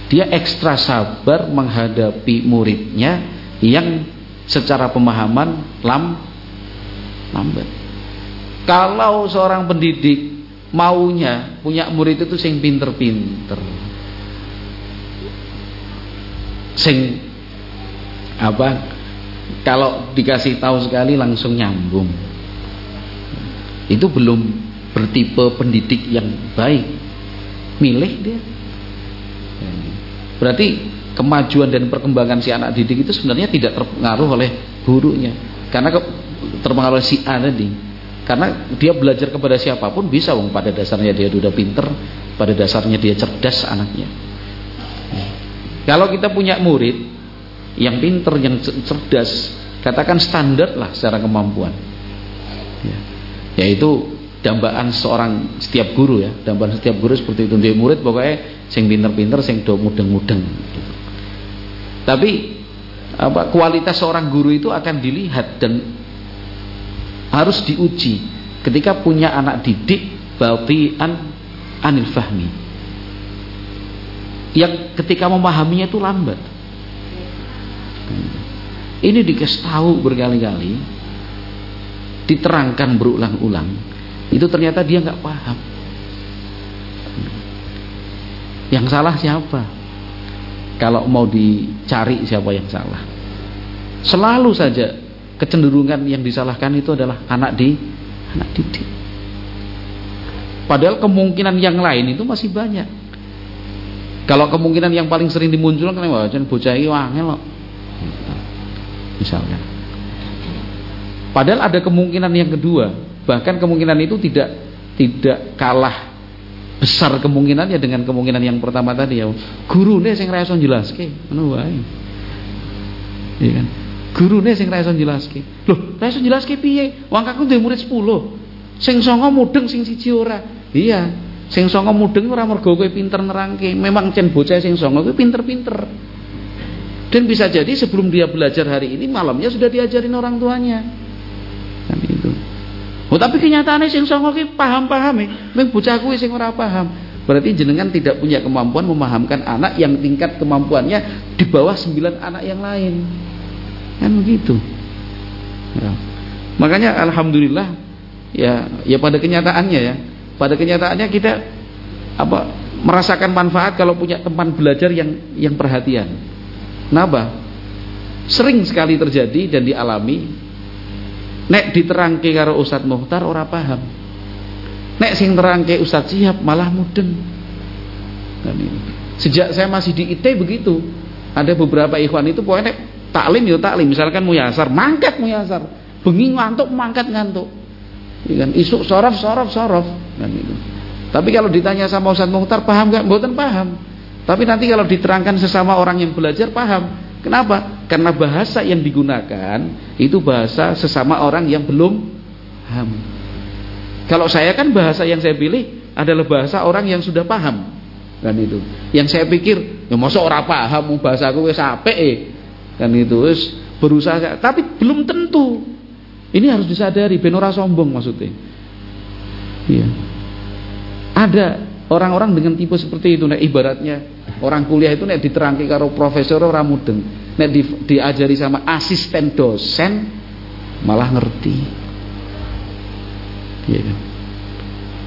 Dia ekstra sabar menghadapi muridnya yang secara pemahaman lam lambat kalau seorang pendidik maunya punya murid itu sing pinter-pinter. Sing apa? Kalau dikasih tahu sekali langsung nyambung. Itu belum bertipe pendidik yang baik. Milih dia. Berarti kemajuan dan perkembangan si anak didik itu sebenarnya tidak terpengaruh oleh gurunya. Karena terpengaruh si A tadi karena dia belajar kepada siapa pun bisa wong pada dasarnya dia sudah pinter, pada dasarnya dia cerdas anaknya. Kalau kita punya murid yang pinter, yang cerdas, katakan standar lah secara kemampuan. Ya. Yaitu dambaan seorang setiap guru ya, dambaan setiap guru seperti itu dia murid pokoknya sing pinter-pinter, sing do mudeng-mudeng. Tapi apa kualitas seorang guru itu akan dilihat dan harus diuji. Ketika punya anak didik batian anil fahmi. Yang ketika memahaminya itu lambat. Ini dikasih tahu berkali-kali diterangkan berulang-ulang itu ternyata dia nggak paham. Yang salah siapa kalau mau dicari siapa yang salah. Selalu saja kecenderungan yang disalahkan itu adalah anak di anak didik. Padahal kemungkinan yang lain itu masih banyak. Kalau kemungkinan yang paling sering dimunculkan wah bocah iki wangel loh misalnya padahal ada kemungkinan yang kedua. Bahkan kemungkinan itu tidak tidak kalah besar kemungkinannya dengan kemungkinan yang pertama tadi ya. Gurune sing ra iso jelaske ngono wae. Iya kan? Gurune sing ra iso jelaske lho ra iso jelaske piye? Wong aku duwe murid 10 sing songo mudeng sing siji ora. Iya. Sing songo mudeng ora mergo kowe pinter nerangke. Memang cen bocah sing songo kuwi pinter-pinter. Dan bisa jadi sebelum dia belajar hari ini malamnya sudah diajarin orang tuanya Oh tapi kenyataannya sing songo ki paham-paham e, ning bocah kuwi sing ora paham. Berarti jenengan tidak punya kemampuan memahamkan anak yang tingkat kemampuannya di bawah sembilan anak yang lain. Kan begitu. Ya. Makanya alhamdulillah ya ya pada kenyataannya ya. Pada kenyataannya kita apa merasakan manfaat kalau punya teman belajar yang yang perhatian. Napa? Sering sekali terjadi dan dialami Nek diterangke karo Ustaz Muhtar ora paham. Nek sing terangke Ustaz Siap malah mudeng. Sejak saya masih di IT begitu. Ada beberapa ikhwan itu pokoknya taklim ya taklim. Misalkan muyasar, mangkat muyasar. Bengi ngantuk, mangkat ngantuk. Ya kan isuk sorof sorof sorof kan itu. Tapi kalau ditanya sama Ustaz Muhtar paham gak? Mboten paham. Tapi nanti kalau diterangkan sesama orang yang belajar paham. Kenapa? Karena bahasa yang digunakan itu bahasa sesama orang yang belum paham. Kalau saya kan bahasa yang saya pilih adalah bahasa orang yang sudah paham. Kan itu. Yang saya pikir, ya masa orang paham bahasa aku wis apik eh. Kan itu wis berusaha tapi belum tentu. Ini harus disadari ben ora sombong maksudnya. Iya. Ada orang-orang dengan tipe seperti itu nah ibaratnya Orang kuliah itu nek diterangke karo profesor ora mudeng. Nek di, diajari sama asisten dosen malah ngerti. Ya kan?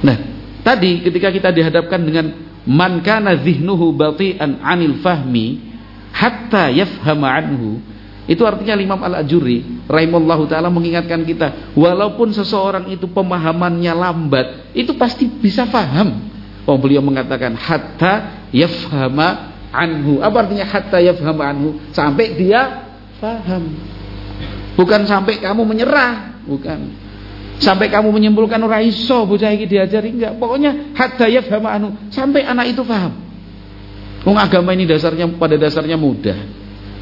Nah, tadi ketika kita dihadapkan dengan man kana dhihnuhu bati'an 'anil fahmi hatta yafhama anhu itu artinya Imam Al-Ajuri rahimallahu taala mengingatkan kita walaupun seseorang itu pemahamannya lambat itu pasti bisa paham Oh beliau mengatakan hatta yafhama anhu. Apa artinya hatta yafhama anhu? Sampai dia paham. Bukan sampai kamu menyerah, bukan. Sampai kamu menyimpulkan ora iso bocah iki diajari enggak. Pokoknya hatta yafhama anhu, sampai anak itu paham. Wong agama ini dasarnya pada dasarnya mudah.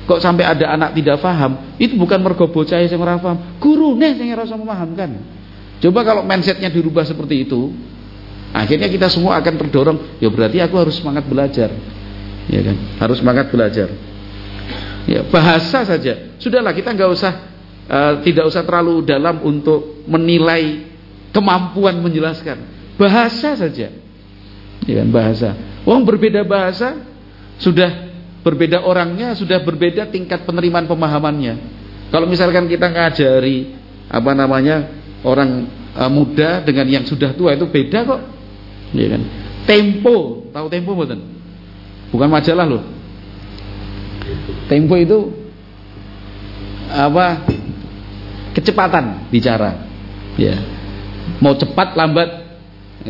Kok sampai ada anak tidak paham, itu bukan mergo bocah sing ora paham, gurune sing ora memahamkan. Coba kalau mindsetnya dirubah seperti itu, Akhirnya kita semua akan terdorong, ya berarti aku harus semangat belajar. Ya kan? Harus semangat belajar. Ya, bahasa saja. Sudahlah kita nggak usah uh, tidak usah terlalu dalam untuk menilai kemampuan menjelaskan. Bahasa saja. Ya kan, bahasa. Wong berbeda bahasa sudah berbeda orangnya, sudah berbeda tingkat penerimaan pemahamannya. Kalau misalkan kita ngajari apa namanya orang uh, muda dengan yang sudah tua itu beda kok. Ya kan? Tempo, tahu Tempo mboten? Bukan majalah loh. Tempo itu apa? Kecepatan bicara. Ya. Mau cepat lambat.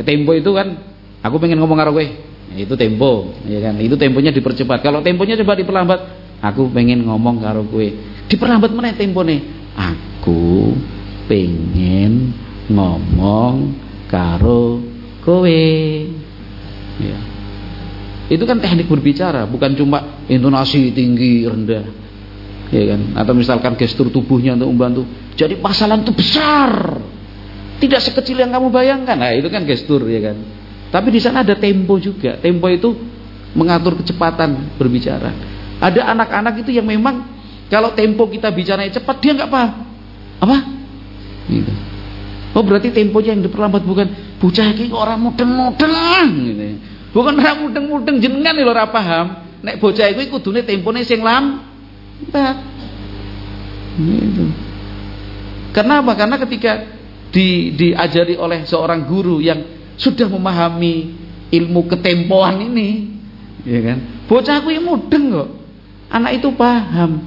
Tempo itu kan aku pengen ngomong karo kowe. Ya, itu tempo, ya kan? Itu temponya dipercepat. Kalau temponya coba diperlambat, aku pengen ngomong karo kowe. Diperlambat mana tempo nih? Aku pengen ngomong karo kowe ya. Itu kan teknik berbicara bukan cuma intonasi tinggi rendah. Ya kan? Atau misalkan gestur tubuhnya untuk membantu. Jadi pasalan itu besar. Tidak sekecil yang kamu bayangkan. Nah itu kan gestur ya kan? Tapi di sana ada tempo juga. Tempo itu mengatur kecepatan berbicara. Ada anak-anak itu yang memang kalau tempo kita bicara cepat dia nggak paham. Apa? Gitu. Oh berarti temponya yang diperlambat bukan bocah iki orang mudeng-mudeng gitu. Bukan orang mudeng-mudeng jenengan lho ora paham. Nek bocah iku kudune tempone sing lambat. Gitu. Karena apa? Karena ketika di, diajari oleh seorang guru yang sudah memahami ilmu ketempoan ini, ya kan? Bocah aku yang mudeng kok. Anak itu paham.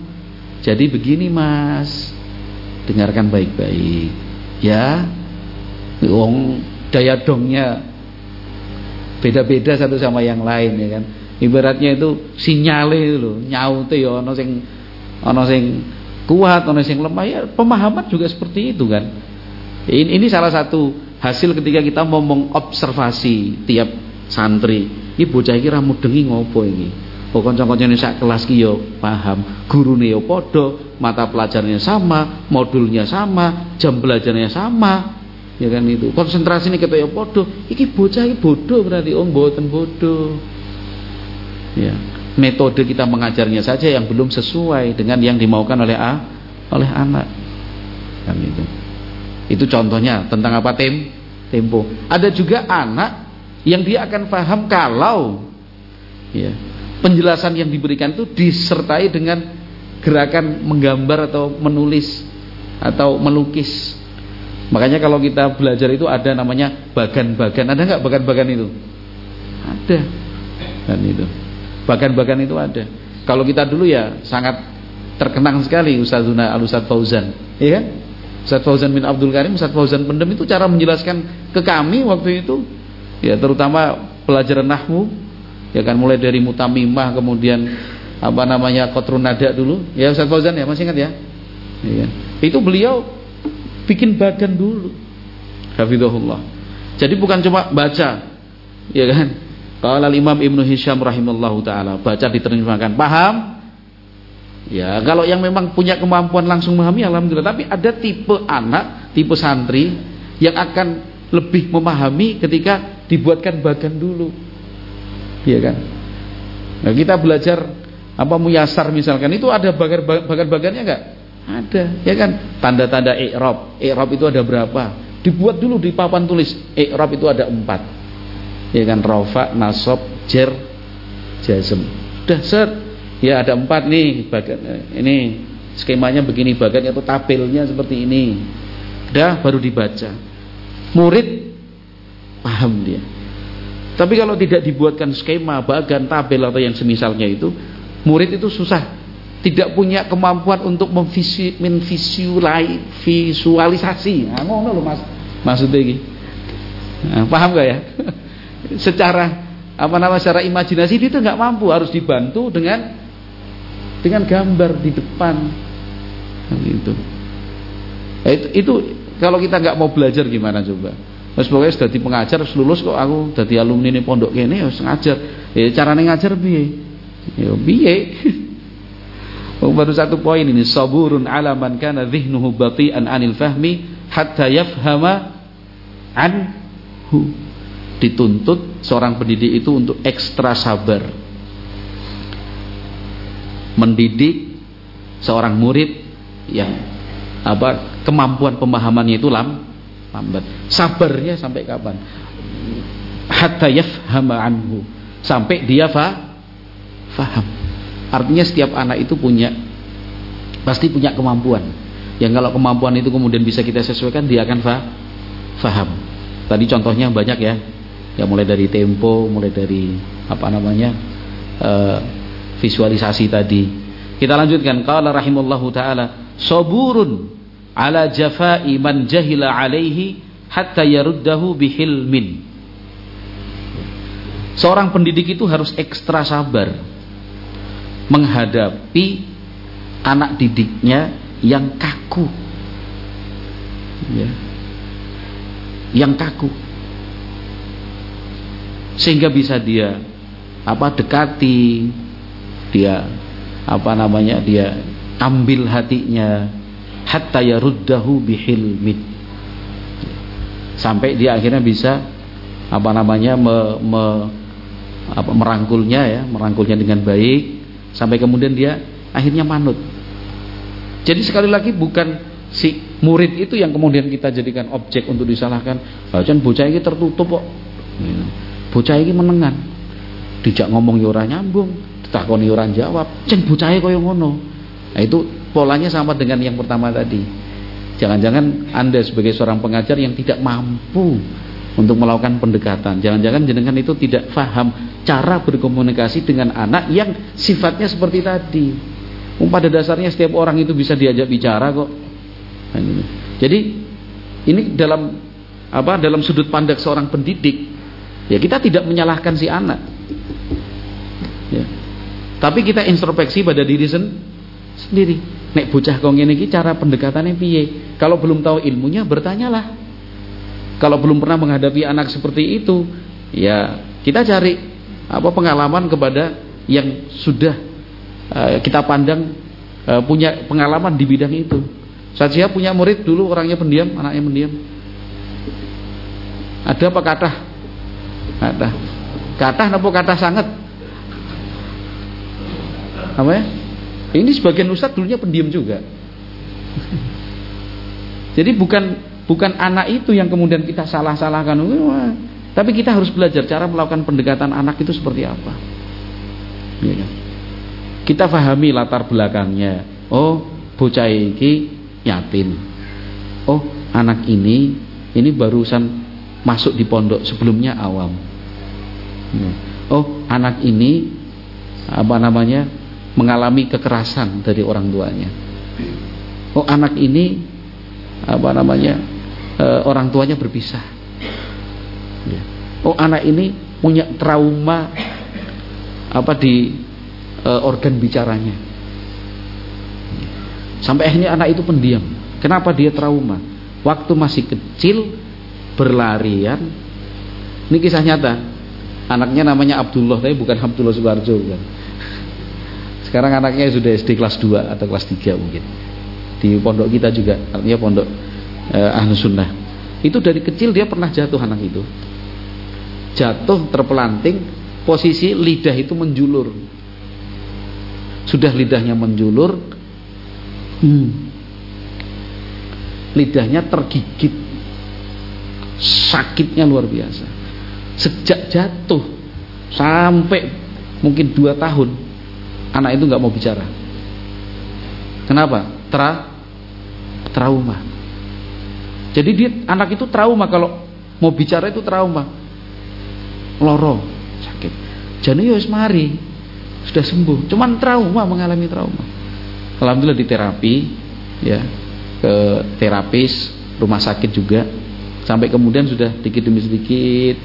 Jadi begini Mas, dengarkan baik-baik. Ya, wong daya dongnya beda-beda satu sama yang lain ya kan. Ibaratnya itu sinyale lho, nyaute ya ana sing ana sing kuat, ana sing lemah ya pemahaman juga seperti itu kan. Ini, ini salah satu hasil ketika kita mau mengobservasi tiap santri. Ini bocah iki ra mudengi ngopo iki. Oh kanca-kancane sak kelas ki yo paham, gurune yo padha, mata pelajarannya sama, modulnya sama, jam belajarnya sama. Ya kan itu. Konsentrasi ini kita ya padha. Iki bocah iki bodoh berarti oh mboten bodoh. Ya metode kita mengajarnya saja yang belum sesuai dengan yang dimaukan oleh a, oleh anak kan itu itu contohnya tentang apa tem tempo ada juga anak yang dia akan paham kalau ya penjelasan yang diberikan itu disertai dengan gerakan menggambar atau menulis atau melukis makanya kalau kita belajar itu ada namanya bagan-bagan. Ada nggak bagan-bagan itu? Ada. Kan itu. Bagan-bagan itu ada. Kalau kita dulu ya sangat terkenang sekali Ustazuna Al Ustaz Fauzan, iya kan? Ustaz Fauzan bin Abdul Karim, Ustaz Fauzan Pendem itu cara menjelaskan ke kami waktu itu. Ya terutama pelajaran nahwu. Ya kan mulai dari mutamimah kemudian apa namanya kotrun nada dulu. Ya Ustaz Fauzan ya masih ingat ya? Iya. itu beliau bikin bagan dulu hafizahullah jadi bukan cuma baca ya kan Qala Imam Ibnu Hisham rahimallahu taala, baca diterjemahkan. Paham? Ya, kalau yang memang punya kemampuan langsung memahami alhamdulillah, tapi ada tipe anak, tipe santri yang akan lebih memahami ketika dibuatkan bagan dulu. Iya kan? Nah, kita belajar apa muyasar misalkan itu ada bagan-bagannya enggak? Ada, ya kan? Tanda-tanda i'rab. I'rab itu ada berapa? Dibuat dulu di papan tulis. I'rab itu ada empat ya kan rofa nasab jer jazm udah set ya ada empat nih bagian ini skemanya begini bagian atau tabelnya seperti ini udah baru dibaca murid paham dia tapi kalau tidak dibuatkan skema bagan tabel atau yang semisalnya itu murid itu susah tidak punya kemampuan untuk memvisualisasi nah, ngono loh mas. Maksudnya ini nah, paham gak ya? Secara apa nama secara imajinasi dia itu nggak mampu. Harus dibantu dengan dengan gambar di depan. Itu itu, itu kalau kita nggak mau belajar gimana coba? Pokoknya sudah di pengajar lulus kok. Aku jadi alumni ini pondok ini harus ngajar. Ya cara ngajar biye ya biye Oh, baru satu poin ini. Saburun ala man kana dhihnuhu bati'an anil fahmi hatta yafhama anhu. Dituntut seorang pendidik itu untuk ekstra sabar. Mendidik seorang murid yang apa kemampuan pemahamannya itu lam, lambat. Sabarnya sampai kapan? Hatta yafhama anhu. Sampai dia fa, faham artinya setiap anak itu punya pasti punya kemampuan. Yang kalau kemampuan itu kemudian bisa kita sesuaikan dia akan fa, faham. Tadi contohnya banyak ya. Ya mulai dari tempo mulai dari apa namanya uh, visualisasi tadi. Kita lanjutkan. Qala rahimallahu taala saburun ala jafai man jahila alaihi hatta yaruddahu bihilmin. Seorang pendidik itu harus ekstra sabar menghadapi anak didiknya yang kaku. Ya. Yang kaku. Sehingga bisa dia apa dekati dia apa namanya dia ambil hatinya. Hatta yaruddahu bihilmin. Sampai dia akhirnya bisa apa namanya me, me, apa, merangkulnya ya merangkulnya dengan baik sampai kemudian dia akhirnya manut. Jadi sekali lagi bukan si murid itu yang kemudian kita jadikan objek untuk disalahkan. Bacan bocah ini tertutup kok. Bocah ini menengan. Dijak ngomong ya ora nyambung, ditakoni ora jawab. Ceng bocah kaya ngono. Nah itu polanya sama dengan yang pertama tadi. Jangan-jangan Anda sebagai seorang pengajar yang tidak mampu untuk melakukan pendekatan. Jangan-jangan jenengan itu tidak paham cara berkomunikasi dengan anak yang sifatnya seperti tadi. Um, pada dasarnya setiap orang itu bisa diajak bicara kok. Nah, Jadi ini dalam apa dalam sudut pandang seorang pendidik ya kita tidak menyalahkan si anak. Ya. Tapi kita introspeksi pada diri sen sendiri. Nek bocah kong ini cara pendekatannya piye? Kalau belum tahu ilmunya bertanyalah. Kalau belum pernah menghadapi anak seperti itu, ya kita cari apa pengalaman kepada yang sudah uh, kita pandang uh, punya pengalaman di bidang itu. Saya punya murid dulu orangnya pendiam, anaknya pendiam. Ada apa kata? Kata. Kata apa kata sangat? Apa ya? Ini sebagian ustadz dulunya pendiam juga. Jadi bukan Bukan anak itu yang kemudian kita salah-salahkan. Tapi kita harus belajar cara melakukan pendekatan anak itu seperti apa. Ya kan? Kita pahami latar belakangnya. Oh, bocah ini yatim. Oh, anak ini ini barusan masuk di pondok sebelumnya awam. Ya. Oh, anak ini apa namanya mengalami kekerasan dari orang tuanya. Oh, anak ini apa namanya e, orang tuanya berpisah. Ya. Oh anak ini punya trauma apa di e, organ bicaranya. Sampai akhirnya anak itu pendiam. Kenapa dia trauma? Waktu masih kecil berlarian. Ini kisah nyata. Anaknya namanya Abdullah, tapi bukan Abdullah Subarjo kan. Sekarang anaknya sudah SD kelas 2 atau kelas 3 mungkin. Di pondok kita juga, artinya pondok eh, ahlu sunnah itu dari kecil dia pernah jatuh anak itu jatuh terpelanting posisi lidah itu menjulur. Sudah lidahnya menjulur hmm, lidahnya tergigit. Sakitnya luar biasa. Sejak jatuh sampai mungkin dua tahun anak itu nggak mau bicara. Kenapa? Tra trauma. Jadi dia anak itu trauma. Kalau mau bicara itu trauma. Loro, sakit. Jadi ya mari. Sudah sembuh. Cuman trauma mengalami trauma. Alhamdulillah di terapi ya ke terapis rumah sakit juga sampai kemudian sudah dikit demi sedikit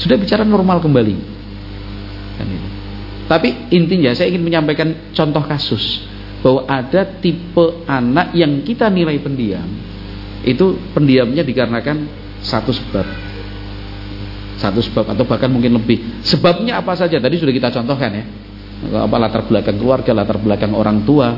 sudah bicara normal kembali kan tapi intinya saya ingin menyampaikan contoh kasus bahwa ada tipe anak yang kita nilai pendiam itu pendiamnya dikarenakan satu sebab satu sebab atau bahkan mungkin lebih. Sebabnya apa saja? Tadi sudah kita contohkan ya. Apa latar belakang keluarga latar belakang orang tua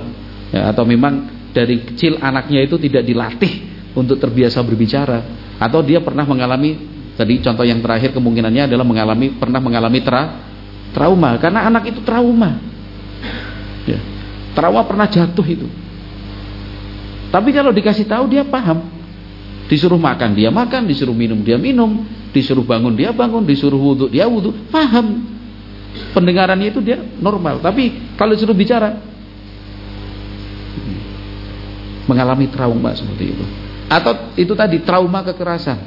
ya, atau memang dari kecil anaknya itu tidak dilatih untuk terbiasa berbicara atau dia pernah mengalami tadi contoh yang terakhir kemungkinannya adalah mengalami pernah mengalami tra, trauma karena anak itu trauma. Ya, trauma pernah jatuh itu. Tapi kalau dikasih tahu dia paham. Disuruh makan dia makan, disuruh minum dia minum, disuruh bangun dia bangun, disuruh wudhu dia wudhu, paham. Pendengarannya itu dia normal. Tapi kalau disuruh bicara mengalami trauma seperti itu. Atau itu tadi trauma kekerasan.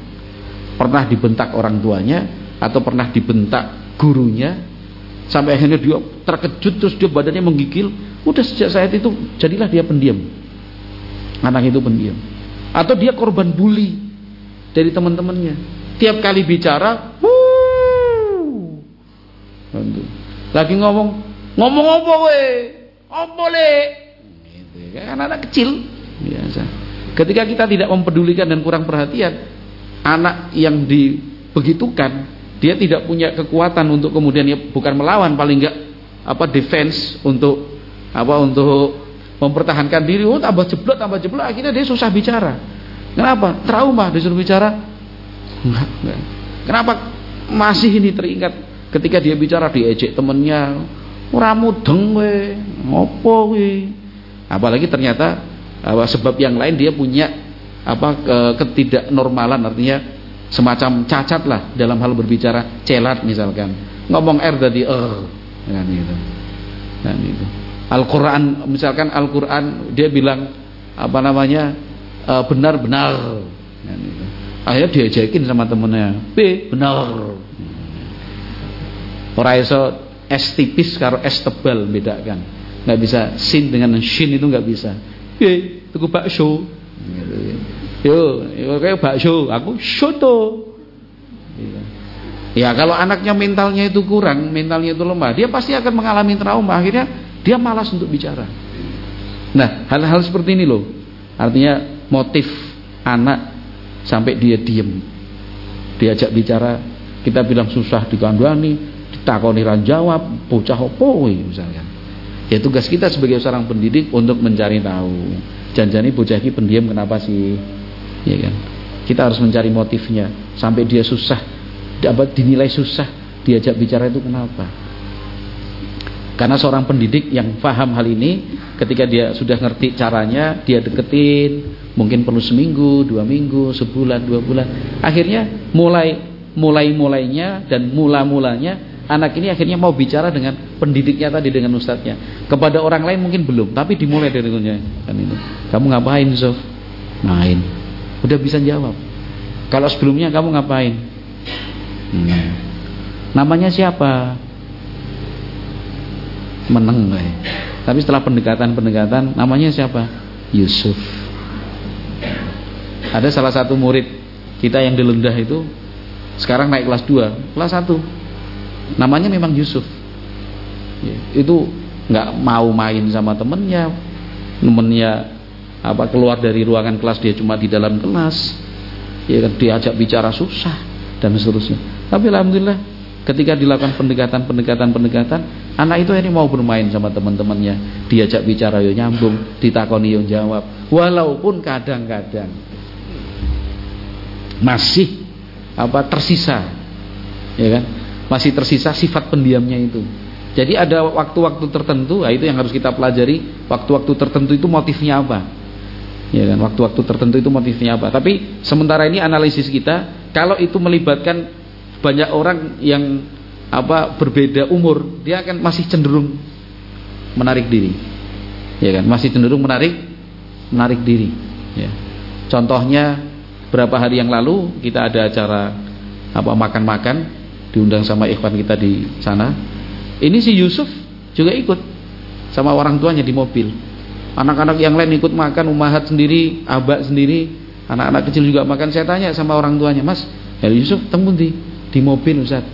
Pernah dibentak orang tuanya atau pernah dibentak gurunya sampai akhirnya dia terkejut terus dia badannya menggigil. Udah sejak saat itu jadilah dia pendiam Anak itu pendiam. Atau dia korban bully dari teman-temannya. Tiap kali bicara, wuh, lagi ngomong, ngomong apa we? Apa le? Gitu, kan anak kecil biasa. Ketika kita tidak mempedulikan dan kurang perhatian, anak yang dibegitukan, dia tidak punya kekuatan untuk kemudian ya bukan melawan, paling enggak apa defense untuk apa untuk mempertahankan diri, oh tambah jeblok, tambah jeblok, akhirnya dia susah bicara. Kenapa? Trauma disuruh bicara. Kenapa masih ini teringat ketika dia bicara diejek temennya, ora mudeng kowe ngopo apalagi ternyata apa sebab yang lain dia punya apa ketidaknormalan artinya semacam cacat lah dalam hal berbicara celat misalkan. Ngomong R tadi eh kan itu kan itu Al-Quran misalkan Al-Quran dia bilang apa namanya benar-benar kan itu akhirnya diajakin sama temennya. B benar. Orang iso es tipis karo es tebal beda kan. Nggak bisa. Sin dengan shin itu nggak bisa. B tuku bakso. Yo, kayak bakso. Aku soto Ya kalau anaknya mentalnya itu kurang, mentalnya itu lemah, dia pasti akan mengalami trauma. Akhirnya dia malas untuk bicara. Nah, hal-hal seperti ini loh. Artinya motif anak sampai dia diem. Diajak bicara, kita bilang susah dikandani, ditakoni ran jawab, bocah opo misalnya. Ya tugas kita sebagai seorang pendidik untuk mencari tahu. Janjani bocah ini pendiam kenapa sih? Ya kan? Kita harus mencari motifnya sampai dia susah dapat dinilai susah diajak bicara itu kenapa? Karena seorang pendidik yang paham hal ini ketika dia sudah ngerti caranya dia deketin mungkin perlu seminggu, dua minggu, sebulan, dua bulan akhirnya mulai mulai mulainya dan mula mulanya anak ini akhirnya mau bicara dengan pendidiknya tadi dengan ustadznya kepada orang lain mungkin belum tapi dimulai dari kan itu kamu ngapain Sof main udah bisa jawab kalau sebelumnya kamu ngapain Hmm. Namanya siapa? Meneng eh. Tapi setelah pendekatan-pendekatan namanya siapa? Yusuf. Ada salah satu murid kita yang dilendah itu sekarang naik kelas 2, kelas 1. Namanya memang Yusuf. Ya, itu nggak mau main sama temennya, temennya apa keluar dari ruangan kelas dia cuma di dalam kelas. Ya kan diajak bicara susah dan seterusnya. Tapi alhamdulillah ketika dilakukan pendekatan-pendekatan-pendekatan, anak itu ini mau bermain sama teman-temannya, diajak bicara yo nyambung, ditakoni yo jawab. Walaupun kadang-kadang masih apa tersisa ya kan? Masih tersisa sifat pendiamnya itu. Jadi ada waktu-waktu tertentu, nah itu yang harus kita pelajari, waktu-waktu tertentu itu motifnya apa? Ya kan, waktu-waktu tertentu itu motifnya apa? Tapi sementara ini analisis kita, kalau itu melibatkan banyak orang yang apa berbeda umur dia akan masih cenderung menarik diri ya kan masih cenderung menarik menarik diri ya contohnya berapa hari yang lalu kita ada acara apa makan-makan diundang sama ikhwan kita di sana. Ini si Yusuf juga ikut sama orang tuanya di mobil. Anak-anak yang lain ikut makan umahat sendiri abak sendiri anak-anak kecil juga makan. Saya tanya sama orang tuanya mas ya Yusuf temu di di mobil Ustaz.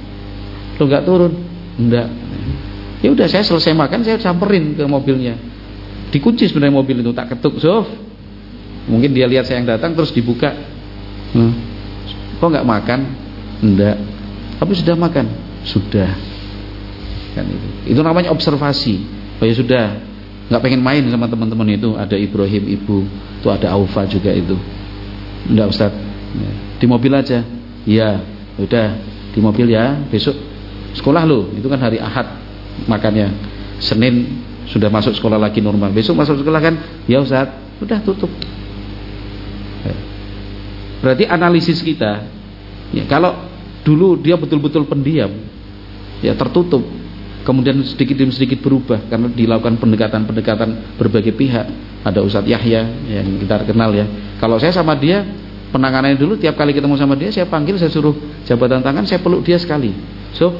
Lo nggak turun? Enggak ya udah saya selesai makan saya samperin ke mobilnya. Dikunci sebenarnya mobil itu tak ketuk Sof. Mungkin dia lihat saya yang datang terus dibuka hmm. kok nggak makan? Enggak tapi sudah makan? Sudah. Kan itu. Itu namanya observasi. Oh ya sudah. Nggak pengen main sama teman-teman itu. Ada Ibrahim ibu. Tuh ada Aufa juga itu. Enggak Ustaz. Ya. di mobil aja. Iya. Udah. Di mobil ya. Besok sekolah lo itu kan hari Ahad makannya. Senin sudah masuk sekolah lagi normal. Besok masuk sekolah kan? Ya Ustaz. Udah tutup berarti analisis kita ya kalau dulu dia betul-betul pendiam ya tertutup. Kemudian sedikit demi sedikit berubah karena dilakukan pendekatan-pendekatan berbagai pihak. Ada Ustadz Yahya yang kita kenal ya. Kalau saya sama dia penanganannya dulu tiap kali ketemu sama dia saya panggil saya suruh jabatan tangan saya peluk dia sekali. So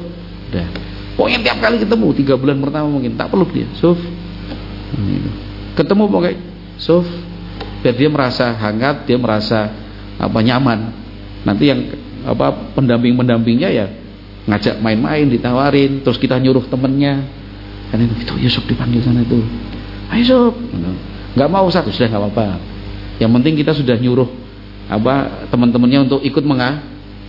udah pokoknya tiap kali ketemu tiga bulan pertama mungkin tak peluk dia. So ketemu pokoknya so biar dia merasa hangat dia merasa apa nyaman. Nanti yang apa pendamping pendampingnya ya ngajak main-main ditawarin terus kita nyuruh temennya. Kan itu Yusuf dipanggil sana itu. Ayo Yusuf nggak mau satu sudah nggak apa-apa. Yang penting kita sudah nyuruh apa teman-temannya untuk ikut menga,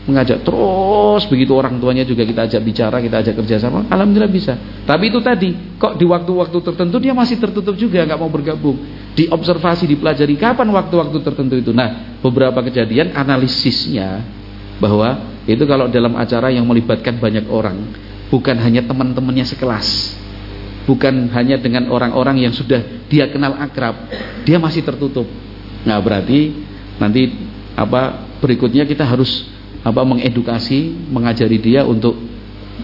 mengajak terus. Begitu orang tuanya juga kita ajak bicara kita ajak kerjasama alhamdulillah bisa. Tapi itu tadi kok di waktu-waktu tertentu dia masih tertutup juga nggak mau bergabung diobservasi dipelajari kapan waktu-waktu tertentu itu nah beberapa kejadian analisisnya bahwa itu kalau dalam acara yang melibatkan banyak orang bukan hanya teman-temannya sekelas bukan hanya dengan orang-orang yang sudah dia kenal akrab, dia masih tertutup. Nah, berarti nanti apa berikutnya kita harus apa mengedukasi, mengajari dia untuk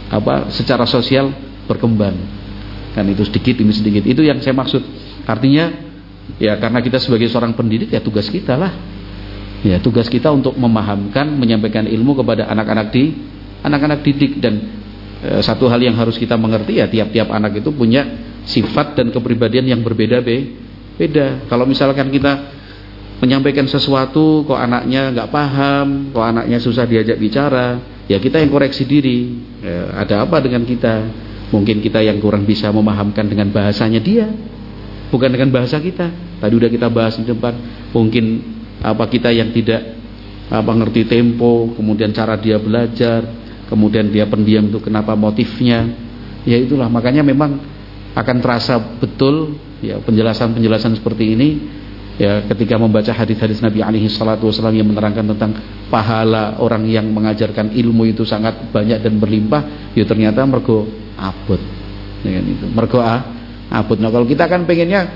apa secara sosial berkembang. Kan itu sedikit demi sedikit. Itu yang saya maksud. Artinya ya karena kita sebagai seorang pendidik ya tugas kita lah. Ya, tugas kita untuk memahamkan, menyampaikan ilmu kepada anak-anak di anak-anak didik dan e, satu hal yang harus kita mengerti ya tiap-tiap anak itu punya sifat dan kepribadian yang berbeda be, beda. Kalau misalkan kita menyampaikan sesuatu kok anaknya nggak paham, kok anaknya susah diajak bicara, ya kita yang koreksi diri. Ya, ada apa dengan kita? Mungkin kita yang kurang bisa memahamkan dengan bahasanya dia, bukan dengan bahasa kita. Tadi udah kita bahas di depan. Mungkin apa kita yang tidak apa ngerti tempo, kemudian cara dia belajar, kemudian dia pendiam itu kenapa motifnya. Ya itulah makanya memang akan terasa betul ya penjelasan-penjelasan seperti ini ya ketika membaca hadis-hadis Nabi alaihi salatu wasallam yang menerangkan tentang pahala orang yang mengajarkan ilmu itu sangat banyak dan berlimpah ya ternyata mergo abot dengan itu mergo ah, abot nah kalau kita kan pengennya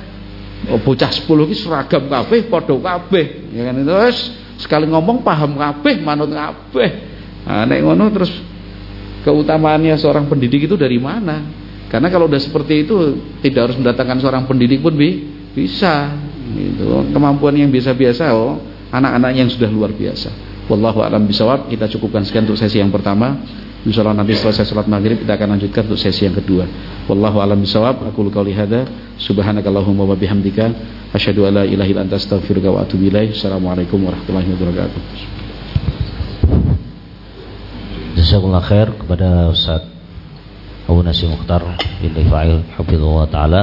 oh, bocah 10 ini seragam kabeh padha kabeh. Ya kan? Terus sekali ngomong paham kabeh manut kabeh. Nah nek ngono terus keutamaannya seorang pendidik itu dari mana? Karena kalau udah seperti itu tidak harus mendatangkan seorang pendidik pun bi bisa. Itu kemampuan yang biasa-biasa oh anak-anak yang sudah luar biasa. Wallahu alam bisawab kita cukupkan sekian untuk sesi yang pertama insyaallah nanti selesai salat maghrib kita akan lanjutkan untuk sesi yang kedua. Wallahu alam bisawab aku qauli hadza. Subhanakallahumma wa bihamdika. Asyhadu an la ilaha illa anta astaghfiruka wa atubu ilaik assalamualaikum warahmatullahi wabarakatuh. Jazakumullah khair kepada Ustaz Abu Nasi Mukhtar bin Fa'il Hafizullah Ta'ala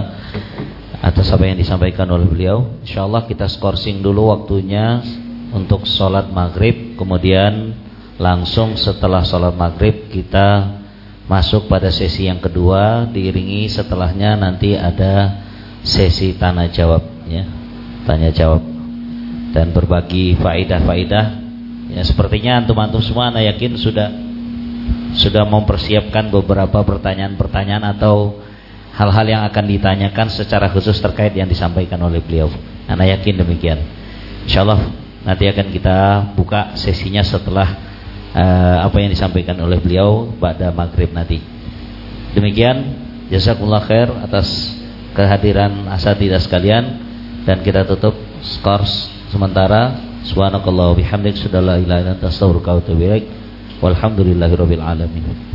atas apa yang disampaikan oleh beliau. Insyaallah kita skorsing dulu waktunya untuk sholat maghrib, kemudian langsung setelah sholat maghrib kita masuk pada sesi yang kedua, diiringi setelahnya nanti ada sesi tanya jawab, ya, tanya jawab dan berbagi faidah-faidah. Ya, sepertinya antum-antum semua, saya yakin sudah sudah mempersiapkan beberapa pertanyaan-pertanyaan atau hal-hal yang akan ditanyakan secara khusus terkait yang disampaikan oleh beliau. Anda yakin demikian. Insyaallah nanti akan kita buka sesinya setelah uh, apa yang disampaikan oleh beliau pada maghrib nanti. Demikian, jazakumullah khair atas kehadiran asatidah sekalian dan kita tutup skors sementara. Subhanakallah bihamdik sudah la ilaha illa anta astaghfiruka wa atubu ilaik. Walhamdulillahirabbil alamin.